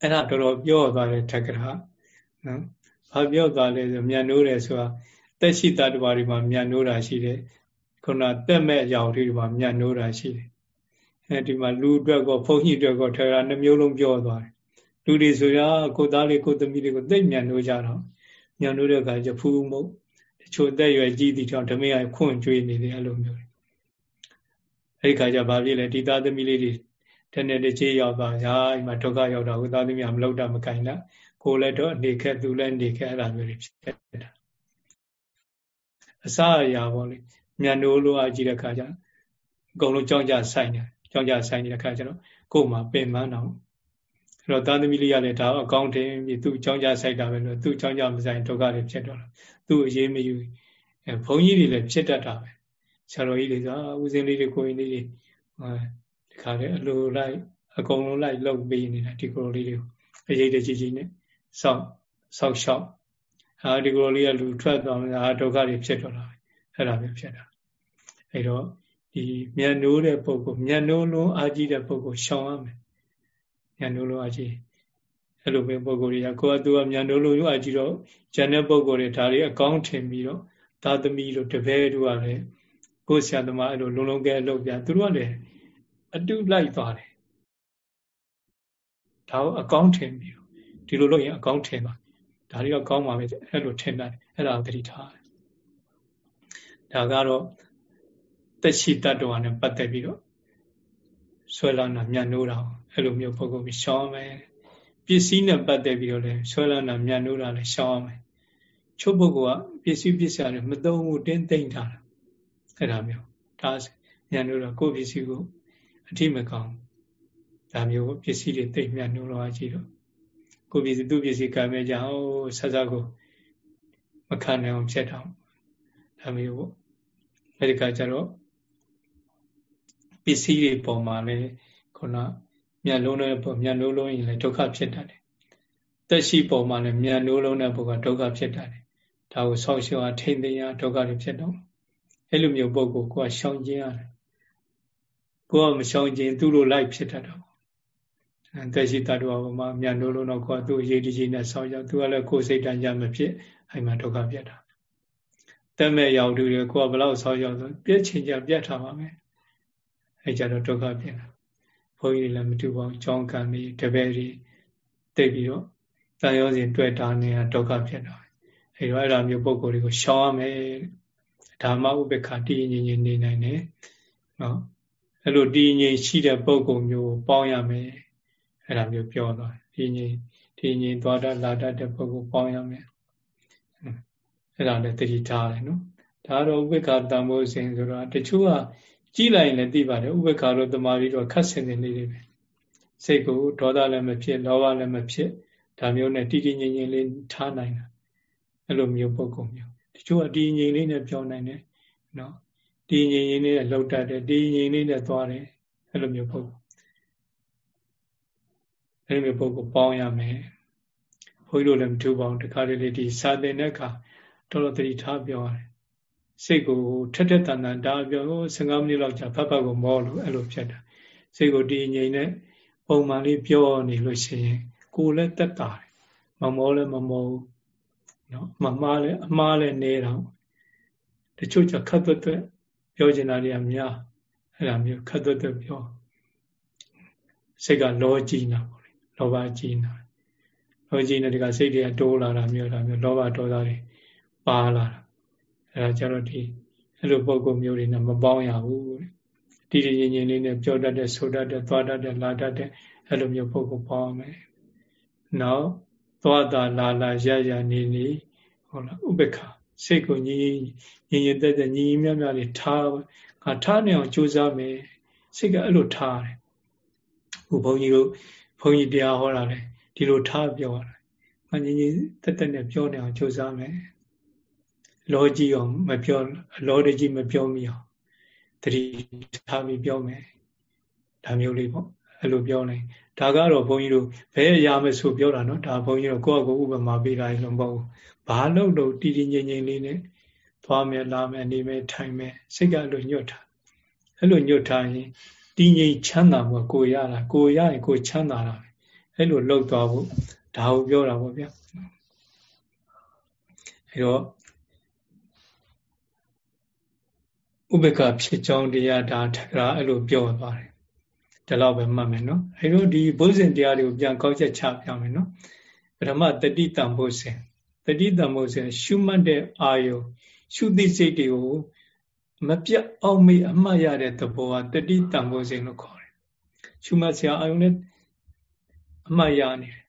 အဲ့ဒါတော်တော်ပြောသွားတဲ့ထက်ကရာနော်ဘာပြောသွားလဲဆိုမြတ်နိုးတယ်ဆိုတာတက်ရှိတ attva တွေမှာမြတ်နိုးတာရှိတယ်ခုနတက်မဲ့အရာတွေမှာမြတ်နိုးတာရှိတယ်အဲဒီမှာလူအတွက်ကောဘုန်းကြီးအတွက်ကောထက်ကရာနှမျိုးလုံးပြောသွားတယ်လူတွေဆိုရကိုသားလေးကိုသမီးတွေကိုသိမြတ်နိုးကြတော့မြတ်နိုးတဲ့အခါကျဖူးမုတ်တချို့တက်ရွယ်ကြီးတီတောင်ဓမေကခွန့်ကျွေးနေတယ်အဲ့လိုမျိုး အဲ့ဒီခါကျဘာဖြစ်လဲဒီသားသမီးလေးတွေတနေ့တစ်ချေရောက်သွားညာအိမ်မှာဒုက္ခရောက်တာဟိုသားသမီးကမလောက်တာမကင်လားကိုယ်လည်းတော့အနေခက်သူလည်းနေခက်အဲ့လိုမျိုးတွေဖြစ်တာအစအရာပေါ့လေမြန်နိုးလို့အကြည့်တဲ့ခါကျအကုန်လုံးကြောင်းကြဆိုင်တယ်ကြောင်းကြဆိုင်နေတဲ့ခါကျတော့ကိုယ်မှာပင်ပန်းတော့အဲ့တော့သားသမီးလေးရလည်းဒါအကောင့်တင်ပြီးသူ့ကြောင်းကြဆိုင်တာပဲလို့သူ့ကြောင်းကြမဆိုင်ဒုက္ခတွေဖြစ်တော့တာသူ့အရေးမယူအဲဘုန်းကြီးတွေလည်းဖြစ်တတ်တာပဲ ဆရာတော်ကြီးတွေကဦးစင်းလေးတွေကိုရင်လေးတွေဒီခါလေအလိုလိုက်အကုန်လုံးလိုက်လှုပ်ပေးနေတာဒီကိုလေးတွေကိုအရေးတကြီးကြီးနဲ့စောက်စောက်ရှောက်ဟာဒီကိုလေးကလူထွက်သွားမှဟာဒုက္ခတွေဖြစ်တော့တာအဲ့ဒါပဲဖြစ်တာအဲ့တော့ဒီမြတ်နိုးတဲ့ပုဂ္ဂိုလ်မြတ်နိုးလုံးအာကြီးတဲ့ပုဂ္ဂိုလ်ရှောင်ရမယ်မြတ်နိုးလုံးအာကြီးအဲ့လိုပဲပုဂ္ဂိုလ်တွေကကိုယ်ကသူကမြတ်နိုးလုံးအာကြီးတော့ဉာဏ်တဲ့ပုဂ္ဂိုလ်တွေဒါတွေအကောင်းထင်ပြီးတော့သာသမီတို့တပည့်တို့ကလည်း ကိုယ်ဆရာသမားအဲ့လိုလုံးလုံးကဲလုပ်ပြသူတို့ကလည်းအတုလိုက်သွားတယ်ဒါကိုအကောင်းထင်ပြီးဒီလိုလုပ်ရင်အကောင်းထင်ပါဒါတွေတော့ကောင်းပါပဲအဲ့လိုထင်တယ်အဲ့ဒါသတိထားတယ်ဒါကတော့တက်ရှိတတ္တဝါနဲ့ပတ်သက်ပြီးတော့ဆွဲလာတာမြတ်နိုးတာအဲ့လိုမျိုးပုံကုန်ပြီးရှောင်းမယ်ပစ္စည်းနဲ့ပတ်သက်ပြီးတော့လည်းဆွဲလာတာမြတ်နိုးတာလည်းရှောင်းမယ်ချုပ်ပုဂ္ဂိုလ်ကပစ္စည်းပစ္စည်းတွေမသုံးဘူးတင်းသိမ့်ထားတာ အဲ့ဒါမျိုးဒါမြတ်နိုးတော့ကိုယ်ပစ္စည်းကိုအထိမကောင်းဒါမျိုးပစ္စည်းတွေသိမ့်မြတ်နိုးတော့ကြည့်တော့ကိုပစ္စည်းသူပစ္စည်းကံမဲ့ကြဟောဆက်ဆက်ကိုမခံနိုင်အောင်ဖြစ်တော့ဒါမျိုးပေါ့အဲဒီကကြတော့ပစ္စည်းတွေပေါ်မှာလည်းခုနမြတ်လုံးတဲ့ပေါ်မြတ်နိုးလုံးရင်လည်းဒုက္ခဖြစ်တတ်တယ်တက်ရှိပေါ်မှာလည်းမြတ်နိုးလုံးတဲ့ပေါ်ကဒုက္ခဖြစ်တတ်တယ်ဒါကိုဆောက်ရှောအားထိမ့်သိမ်းရဒုက္ခတွေဖြစ်တော့ အဲ့လိုမျိုးပုံကိုကိုကရှောင်ကျင်ရတယ်ကိုကမရှောင်ကျင်သူ့လိုလိုက်ဖြစ်တတ်တော့တက်ရှိတ attva ပေါ်မှာမြတ်နိုးလုံးတော့ကိုကသူ့အရေးတကြီးနဲ့ဆောက်ရသူကလည်းကိုယ်စိတ်တန်ကြမဖြစ်အဲ့မှာဒုက္ခဖြစ်တာတက်မဲ့ရောက်တူတွေကိုကဘလောက်ဆောက်ရဆိုပြည့်ချင်ကြပြတ်ထားပါမယ်အဲကြတော့ဒုက္ခဖြစ်တာဘုန်းကြီးလည်းမတူပါဘူးကြောင်းကံတွေတပည့်တွေတိတ်ပြီးတော့တန်ရောစဉ်တွေ့တာနေတာဒုက္ခဖြစ်တာအဲတော့အဲ့လိုမျိုးပုံကိုယ်တွေကိုရှောင်ရမယ် ဓမ္မဥပ္ပခာတည်ငြိမ်ငြိမ်နေနိုင်တယ်နော်အဲ့လိုတည်ငြိမ်ရှိတဲ့ပုံကိုယ်မျိုးပေါင်းရမယ်အဲ့ဒါမျိုးပြောသွားတည်ငြိမ်တည်ငြိမ်သွားတတ်လာတတ်တဲ့ပုံကိုပေါင်းရမယ်အဲ့ဒါလည်းတတိထားတယ်နော်ဒါတော့ဥပ္ပခာတန်ဖိုးစဉ်ဆိုတော့တချို့ကကြည့်လိုက်ရင်လည်းသိပါတယ်ဥပ္ပခါတို့တမာရီတို့ခတ်ဆင်နေလေးတွေပဲစိတ်ကိုဒေါသလည်းမဖြစ်လောဘလည်းမဖြစ်ဒါမျိုးနဲ့တည်တည်ငြိမ်ငြိမ်လေးထားနိုင်တာအဲ့လိုမျိုးပုံကုန်မျိုး တချို့ကတည်ငြိမ်လေးနဲ့ပြောနိုင်တယ်နော်တည်ငြိမ်ငြိမ်လေးနဲ့လှုပ်တတ်တယ်တည်ငြိမ်လေးနဲ့သွားတယ်အဲ့လိုမျိုးပုံအဲ့လိုမျိုးပုံကိုပေါင်းရမယ်ဘုန်းကြီးတို့လည်းမထူပါဘူးတခါလေးလေးဒီစာသင်တဲ့အခါတော်တော်တတိထားပြောရတယ်စိတ်ကိုထက်ထက်တန်တန်ဒါပြော15မိနစ်လောက်ကြာဖတ်ဖတ်ကိုမောလို့အဲ့လိုဖြစ်တာစိတ်ကိုတည်ငြိမ်တဲ့ပုံမှန်လေးပြောနေလို့ရှိရင်ကိုယ်လည်းတက်တာမမောလည်းမမောဘူး နော်မမှားလည်းအမှားလည်းနေတော့တချို့ကျခတ်သွက်သွက်ပြောချင်တာတွေကများအဲ့ဒါမျိုးခတ်သွက်သွက်ပြောစိတ်ကလောကြည့်နာပေါ့လေလောဘကြည့်နာလောကြည့်နေတကစိတ်တွေကတိုးလာတာမျိုးဒါမျိုးလောဘဒေါသတွေပါလာတာအဲဒါကြတော့ဒီအဲ့လိုပုံကုမျိုးတွေနဲ့မပေါင်းရဘူးတဲ့တည်တည်ငြိမ်ငြိမ်လေးနဲ့ပြောတတ်တဲ့ဆိုတတ်တဲ့သွားတတ်တဲ့လာတတ်တဲ့အဲ့လိုမျိုးပုံကုပေါင်းမယ်နောက် သွားတာလာလာရရနေနေဟုတ်လားဥပ္ပခာစိတ်ကိုညီညီညီတက်တက်ညီညီမြမြလေးထားငါထားနေအောင်ကြိုးစားမယ်စိတ်ကအဲ့လိုထားတယ်ဟိုဘုန်းကြီးတို့ဘုန်းကြီးတရားဟောတာလေဒီလိုထားပြောတာငါညီညီတက်တက်နဲ့ပြောနေအောင်ကြိုးစားမယ်လောကြီးအောင်မပြောအလောတကြီးမပြောမိအောင်တတိထားပြီးပြောမယ်ဒါမျိုးလေးပေါ့အဲ့လိုပြောနေ ဒါကတော့ဘုန်းကြီးတို့ဘယ်အရာမဆိုပြောတာနော်ဒါဘုန်းကြီးတို့ကိုယ့်အကိုဥပမာပေးတာလည်းမဟုတ်ဘူးဘာလို့လို့တည်တည်ငြိမ်ငြိမ်လေးနဲ့သွားမယ်လာမယ်နေမယ်ထိုင်မယ်စိတ်ကအဲ့လိုညွတ်တာအဲ့လိုညွတ်ထားရင်တည်ငြိမ်ချမ်းသာမှုကိုရတာကိုရရင်ကိုချမ်းသာတာအဲ့လိုလှုပ်သွားဖို့ဒါကိုပြောတာပေါ့ဗျာအဲ့တော့ဥပ္ပခဖြစ်ကြောင်းတရားဒါထကရာအဲ့လိုပြောသွားတယ် ဒီလောက်ပဲမှတ်မယ်နော်အဲ့တော့ဒီဘုဇင်တရားတွေကိုပြန်ကောက်ချက်ချပြမယ်နော်ပထမတတိတံဘုဇင်တတိတံဘုဇင်ရှုမှတ်တဲ့အာယုရှုသိစိတ်တွေကိုမပြတ်အောင်မေ့အမှတ်ရတဲ့သဘောကတတိတံဘုဇင်လို့ခေါ်တယ်ရှုမှတ်စရာအာယုနဲ့အမှတ်ရနေတယ်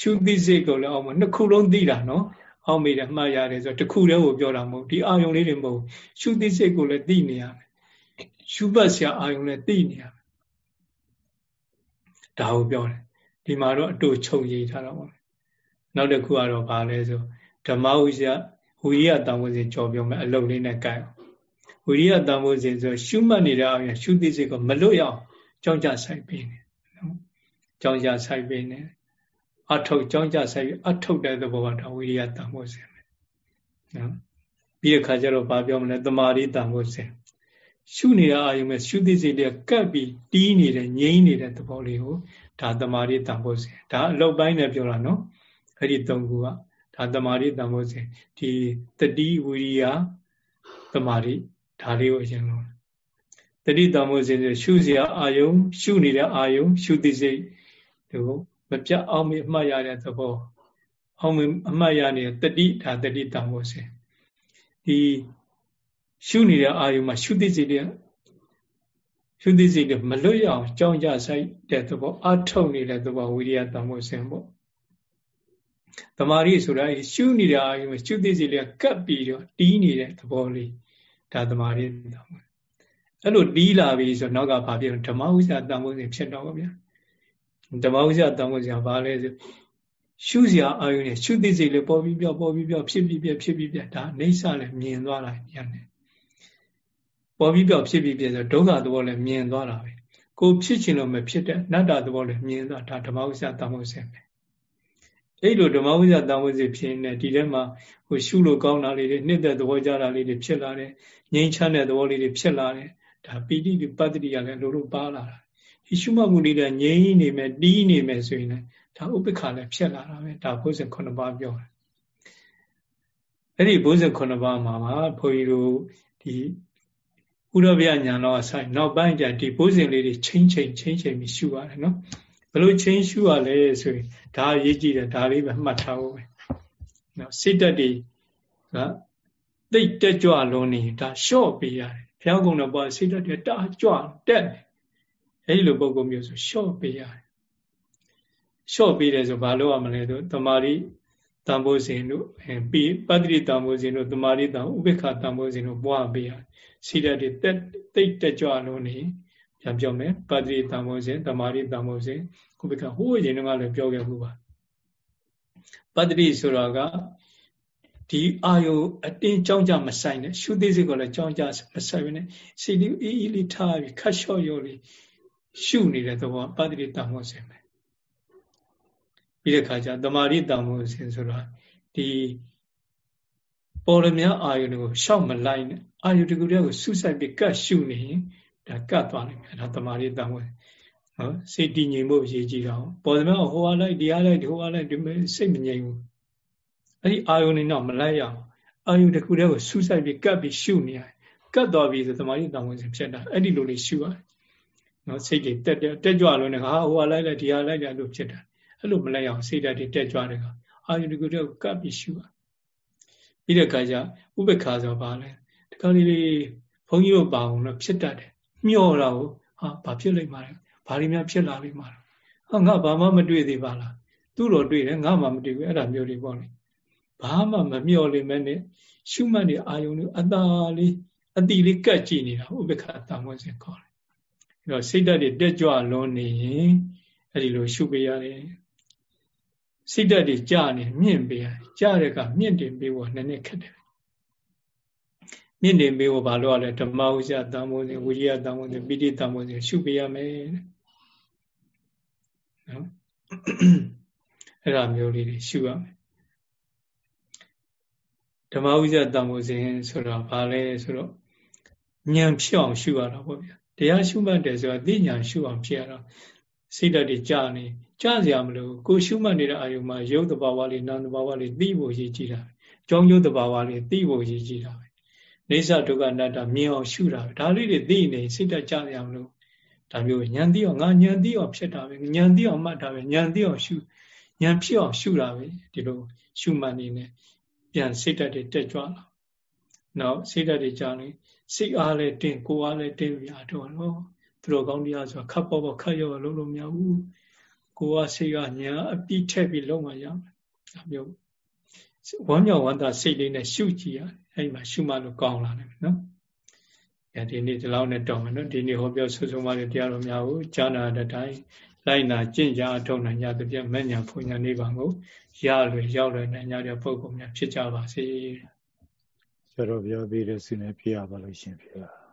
ရှုသိစိတ်ကိုလည်းအောင်မနှစ်ခုလုံးသိတာနော်အောက်မေ့တယ်မှတ်ရတယ်ဆိုတော့တခုတည်းကိုပြောတာမဟုတ်ဒီအာယုံလေးတွေမဟုတ်ရှုသိစိတ်ကိုလည်းသိနေရမယ်ရှုပတ်ဆရာအာယုံလည်းသိနေရမယ် ဒါကိုပြောတယ်ဒီမှာတော့အတူချုပ်ရေးထားတော့ပါနောက်တစ်ခုကတော့ဗာလဲဆိုဓမ္မဝိဇ္ဇဝိရိယတန်ဖိုးစဉ်ကြော်ပြောမယ်အလုပ်လေးနဲ့ကြိုက်အောင်ဝိရိယတန်ဖိုးစဉ်ဆိုရှုမှတ်နေတဲ့အာယုံရှုသိစိတ်ကိုမလွတ်ရအောင်ကြောင်းကြဆိုင်ပေးနေနော်ကြောင်းကြဆိုင်ပေးနေအထုတ်ကြောင်းကြဆိုင်ပြီးအထုတ်တဲ့သဘောကဒါဝိရိယတန်ဖို့စဉ်ပဲနော်ပြီးတဲ့ခါကျတော့ဘာပြောမလဲတမာရီတန်ဖို့စဉ် ရှုနေတဲ့အာယုံမဲ့ရှုသိစိတ်တွေကပ်ပြီးတီးနေတဲ့ငြိမ့်နေတဲ့သဘောလေးကိုဒါတမာရီတန်ဖို့စဉ်ဒါအလုတ်ပိုင်းနဲ့ပြောတာနော်အဲ့ဒီသုံးခုကဒါတမာရီတန်ဖို့စဉ်ဒီတတိဝိရိယတမာရီဒါလေးကိုအရင်လို့တတိတန်ဖို့စဉ်ရှုစရာအာယုံရှုနေတဲ့အာယုံရှုသိစိတ်တို့မပြတ်အောင်မေအမှတ်ရတဲ့သဘောအောင်မေအမှတ်ရနေတဲ့တတိဒါတတိတန်ဖို့စဉ်ဒီ ရှုနေတဲ့အာယုမှာရှုသိစိတ်တွေရှုသိစိတ်တွေမလွတ်ရအောင်ကြောင်းကြဆိုင်တဲ့သဘောအထုတ်နေတဲ့သဘောဝိရိယတန်ဖို့စဉ်ပေါ့တမာရီဆိုတာရှုနေတဲ့အာယုမှာရှုသိစိတ်တွေကကပ်ပြီးတော့တီးနေတဲ့သဘောလေးဒါတမာရီတန်ဖို့အဲ့လိုတီးလာပြီဆိုနောက်ကဘာဖြစ်လဲဓမ္မဥစ္စာတန်ဖို့စဉ်ဖြစ်တော့ဗျာဓမ္မဥစ္စာတန်ဖို့စဉ်ဘာလဲဆိုရှုစရာအာယုနဲ့ရှုသိစိတ်လေးပေါ်ပြီးပြောပေါ်ပြီးပြောဖြစ်ပြီးပြဖြစ်ပြီးပြဒါအိဋ္ဌလည်းမြင်သွားတာညံ့တယ် ပေါ်ပြီးပြောဖြစ်ပြီးပြဆိုဒုက္ခသဘောလည်းမြင်သွားတာပဲကိုဖြစ်ချင်လို့မဖြစ်တဲ့နတ္တသဘောလည်းမြင်သွားဒါဓမ္မဥစ္စာတန်ဖို့စဉ်ပဲအဲ့လိုဓမ္မဝိဇ္ဇတန်ဝိဇ္ဇဖြစ်နေဒီထဲမှာဟိုရှုလို့ကောင်းတာလေးတွေနှစ်သက်သဘောကြတာလေးတွေဖြစ်လာတယ်ငြိမ်းချမ်းတဲ့သဘောလေးတွေဖြစ်လာတယ်ဒါပီတိပတ္တိကလည်းလိုလိုပါလာတာဒီရှုမှတ်မှုလေးတွေငြိမ်းနေမယ်တီးနေမယ်ဆိုရင်လည်းဒါဥပ္ပခါလည်းဖြစ်လာတာပဲဒါဘုဇင်ခုနှစ်ပါးပြောတယ်အဲ့ဒီဘုဇင်ခုနှစ်ပါးမှာမှာဘုန်းကြီးတို့ဒီ ဥရဗျညာတော့အဆိုင်နောက်ပိုင်းကျဒီဘုဇင်လေးတွေချင်းချင်းချင်းချင်းပြီးရှုရတယ်နော်ဘယ်လိုချင်းရှုရလဲဆိုရင်ဒါအရေးကြီးတယ်ဒါလေးပဲမှတ်ထားဖို့ပဲနော်စိတ်တက်တွေကသိတက်ကြွလုံးနေဒါလျှော့ပေးရတယ်ဘုရားကုံတော်ပေါ်စိတ်တက်တွေတာကြွတက်တယ်အဲဒီလိုပုံကုမျိုးဆိုလျှော့ပေးရတယ်လျှော့ပေးတယ်ဆိုဘာလို့ရမလဲဆိုတမာရီ တန်ဖိုးစဉ်တို့ပြီးပတ္တိတန်ဖိုးစဉ်တို့တမာရီတန်ဥပိ္ပခတန်ဖိုးစဉ်တို့ပွားပေးရတယ်စိတ်တက်တွေတက်သိတက်ကြွလုံးနေပြန်ပြောမယ်ပတ္တိတန်ဖိုးစဉ်တမာရီတန်ဖိုးစဉ်ဥပိ္ပခဟိုးရင်တော့လည်းပြောခဲ့မှုပါပတ္တိဆိုတော့ကဒီအာယုအတင်းကြောင်းကြမဆိုင်နဲ့ရှုသိစိတ်ကိုလည်းကြောင်းကြမဆိုင်နဲ့စိတ်လေးအေးအေးလေးထားပြီးခတ်လျှော့ရောလေးရှုနေတဲ့သဘောပတ္တိတန်ဖို့စဉ်ပဲ ပြီးတဲ့ခါကျတမာရိတန်ဖို့စဉ်ဆိုတော့ဒီပေါ်ရမြအာယုကိုရှောက်မလိုက်နဲ့အာယုတကူတည်းကိုဆုဆိုင်ပြီးကတ်ရှုနေရင်ဒါကတ်သွားနိုင်တယ်ဒါတမာရိတန်ဖို့နော်စိတ်တည်ငြိမ်ဖို့ရည်ကြည်တော့ပေါ်ရမြဟိုအားလိုက်ဒီအားလိုက်ဒီဟိုအားလိုက်ဒီစိတ်မငြိမ်ဘူးအဲ့ဒီအာယုန်နေတော့မလိုက်ရအောင်အာယုန်တစ်ခုတည်းကိုဆူဆိုင်ပြီးကပ်ပြီးရှုနေရတယ်ကပ်သွားပြီဆိုသမာဓိတောင်းဝင်စဉ်ဖြစ်တာအဲ့ဒီလိုလေးရှုရတယ်နော်စိတ်တွေတက်တက်တက်ကြွလို့နေဟာဟိုဟာလိုက်လိုက်ဒီဟာလိုက်လိုက်လို့ဖြစ်တာ အဲ့လိုမလိုက်အောင်စိတ်ဓာတ်တွေတက်ကြွတယ်ကအာယုန်တစ်ခုတည်းကိုကပ်ပြီးရှုရပြီးတဲ့အခါကျဥပ္ပခါဆိုပါလဲဒီကောင်လေးဘုန်းကြီးတို့ပါအောင်တော့ဖြစ်တတ်တယ်မျောတာကိုဟာဘာဖြစ်လိမ့်မှာလဲဘာတွေများဖြစ်လာလိမ့်မှာလဲဟာငါဘာမှမတွေ့သေးပါလားသူ့တော့တွေ့တယ်ငါမှမတွေ့ဘူးအဲ့ဒါမျိုးတွေပေါ့လေဘာမှမမျော်လင့်မဲနဲ့ရှုမှတ်နေအာယုံတွေအသာလေးအတိလေးကတ်ကြည့်နေတာဥပ္ပခအတံဝင်စင်ခေါ်တယ်အဲတော့စိတ်ဓာတ်တွေတက်ကြွလွန်နေရင်အဲ့ဒီလိုရှုပေးရတယ် စိတ်ဓာတ်တွေကြာနေမြင့်ပေးရတယ်ကြာတဲ့ကမြင့်တင်ပေးဖို့နည်းနည်းခက်တယ်မြင့်တင်ပေးဖို့ဘာလို့ရလဲဓမ္မဥစ္စာတံမိုးစဉ်ဝိရိယတံမိုးစဉ်ပိဋိတံမိုးစဉ်ရှုပေးရမယ်နော်အဲ့ဒါမျိုးလေးတွေရှုရမယ်ဓမ္မဝိဇ္ဇတန်ဖိုးစဉ်ဆိုတော့ဘာလဲဆိုတော့ဉာဏ်ဖြစ်အောင်ရှုရတာပေါ့ဗျာတရားရှုမှတ်တယ်ဆိုတာသိဉာဏ်ရှုအောင်ဖြစ်ရတော့စိတ်ဓာတ်တွေကြာနေ ကြာစရာမလိုကိုရှုမှတ်နေတဲ့အာယုမှာရုပ်တဘာဝလေးနာမ်တဘာဝလေးသိဖို့ရည်ကြည်တာကြောင်းရုပ်တဘာဝလေးသိဖို့ရည်ကြည်တာပဲနေသဒုက္ခအနတ္တမြင်အောင်ရှုတာပဲဒါလေးတွေသိနေစိတ်ဓာတ်ကြာစရာမလိုဒါမျိုးဉာဏ်သိအောင်ငါဉာဏ်သိအောင်ဖြစ်တာပဲဉာဏ်သိအောင်မှတ်တာပဲဉာဏ်သိအောင်ရှုဉာဏ်ဖြစ်အောင်ရှုတာပဲဒီလိုရှုမှတ်နေနေပြန်စိတ်ဓာတ်တွေတက်ကြွလာနောက်စိတ်ဓာတ်တွေကြာနေစိတ်အားလည်းတင်းကိုယ်အားလည်းတင်းပြတော့တော့သူတော်ကောင်းတရားဆိုခတ်ပေါ်ပေါ်ခတ်ရောလုံးလုံးမရဘူး ကိုယ်ကစိတ်ကညာအပိထက်ပြီးလုံးမရမယ်ဒါမျိုးဝမ်းမြောက်ဝမ်းသာစိတ်လေးနဲ့ရှုကြည့်ရတယ်အဲ့မှာရှုမှလို့ကောင်းလာတယ်နော်အဲဒီနေ့ဒီလောက်နဲ့တောင်းမယ်နော်ဒီနေ့ဟောပြောဆွဆုံးပါတဲ့တရားတော်များကိုကြားနာတဲ့တိုင်းလိုက်နာကျင့်ကြအထောက်နိုင်ကြသဖြင့်မဉ္ဇဏ်ဖွညာနိဗ္ဗာန်ကိုရလွယ်ရောက်လွယ်နိုင်ကြတဲ့ပုဂ္ဂိုလ်များဖြစ်ကြပါစေဆရာတော်ပြောပြီးတဲ့ဆုနဲ့ပြရပါလို့ရှင်ဖေပါ